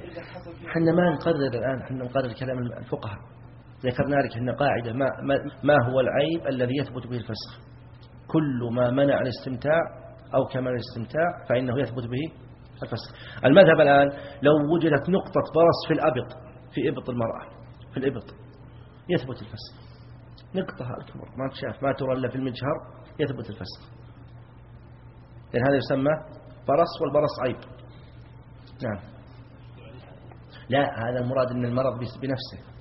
S1: إحنا ما نقرر الآن إحنا نقرر كلام الفقهاء. ذكرنا لك ان قاعدة ما, ما ما هو العيب الذي يثبت به الفسخ. كل ما منع الاستمتاع أو كمال الاستمتاع فإنه يثبت به الفسخ. المذهب الآن لو وجدت نقطة برص في الأبط في إبط المرأة في الإبط يثبت الفسخ. نقطة أكبر ما تشاف ما ترى الا في المجهر يثبت الفسخ. لأن هذا يسمى برص والبرص عيب. نعم. لا هذا المراد أن المرض بنفسه.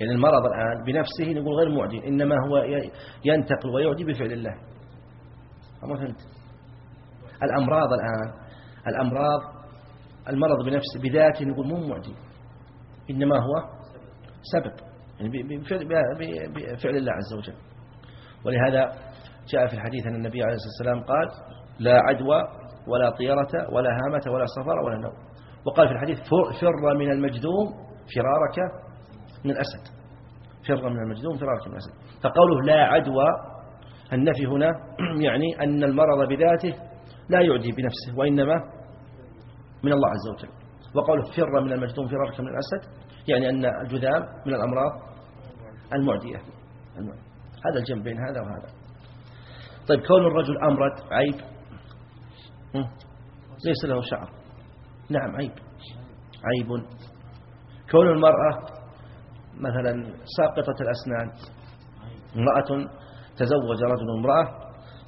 S1: يعني المرض الآن بنفسه نقول غير معدي إنما هو ينتقل ويعدي بفعل الله. ما فهمت؟ الأمراض الآن الأمراض المرض بنفسه بذاته نقول مو معدي إنما هو سبب. يعني بفعل الله عز وجل. ولهذا جاء في الحديث أن النبي عليه الصلاة والسلام قال لا عدوى ولا طيرة ولا هامة ولا سفر ولا نوم. وقال في الحديث فر من المجذوم فرارك من الأسد. فر من المجذوم فرارك من الأسد. فقوله لا عدوى النفي هنا يعني أن المرض بذاته لا يعدي بنفسه وإنما من الله عز وجل. وقوله فر من المجذوم فرارك من الأسد يعني أن الجذام من الأمراض المعدية. هذا الجنب بين هذا وهذا. طيب كون الرجل أمرد عيب؟ ليس له شعر. نعم عيب. عيب. كون المرأة مثلا ساقطة الأسنان امرأة تزوج رجل امرأة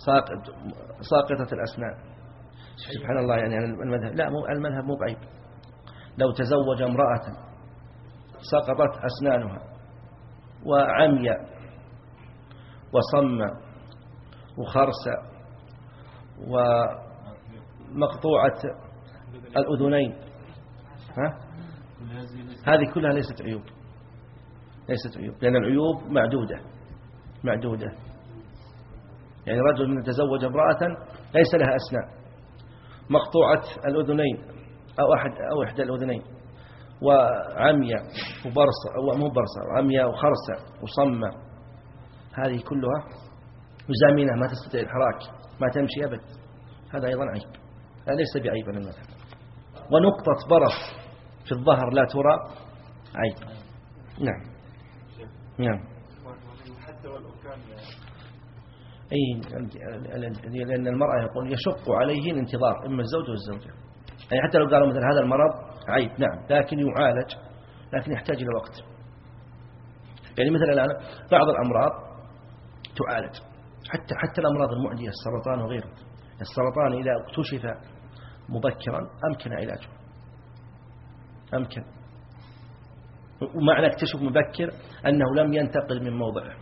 S1: ساقط- ساقطة الأسنان. سبحان الله يعني المذهب لا مو المذهب مو بعيب. لو تزوج امرأة سقطت أسنانها وعمي وصم وخرس ومقطوعة الأذنين. ها؟ هذه كلها ليست عيوب. ليست عيوب. لأن العيوب معدودة. معدودة. يعني رجل تزوج امرأة ليس لها أسنان. مقطوعة الأذنين أو أحد أو إحدى الأذنين. وعمية وبرصة أو مو برصة عمية وخرسة وصمة. هذه كلها مزامنة ما تستطيع الحراك ما تمشي أبد. هذا أيضا عيب. هذا ليس بعيب من المذهب ونقطة برص في الظهر لا ترى. عيب نعم. نعم. أي لأن المرأة يقول يشق عليه الانتظار إما الزوج والزوجة. يعني حتى لو قالوا مثل هذا المرض عيب. نعم. لكن يعالج لكن يحتاج إلى وقت. يعني مثلا الآن بعض الأمراض تعالج. حتى حتى الأمراض المعدية السرطان وغيره. السرطان إذا اكتشف مبكرا. أمكن علاجه أمكن. ومعنى اكتشف مبكر أنه لم ينتقل من موضعه.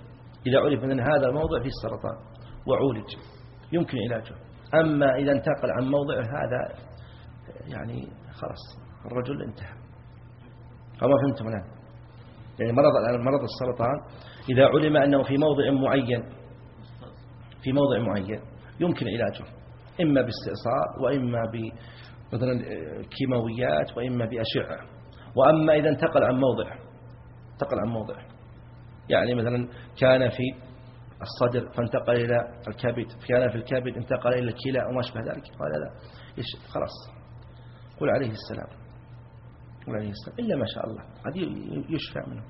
S1: إذا عرف أن هذا الموضع فيه السرطان وعولج يمكن علاجه أما إذا انتقل عن موضعه هذا يعني خلاص الرجل انتهى. فما فهمتم الآن؟ يعني مرض مرض السرطان إذا علم أنه في موضع معين في موضع معين يمكن علاجه إما باستئصال وإما مثلا كيماويات وإما بأشعة. وأما إذا انتقل عن موضع انتقل عن موضع. يعني مثلا كان في الصدر فانتقل إلى الكبد كان في الكبد انتقل إلى الكلى وما أشبه ذلك. قال لا خلاص. قل عليه السلام. قل عليه السلام. إلا ما شاء الله. هذه يشفى منه.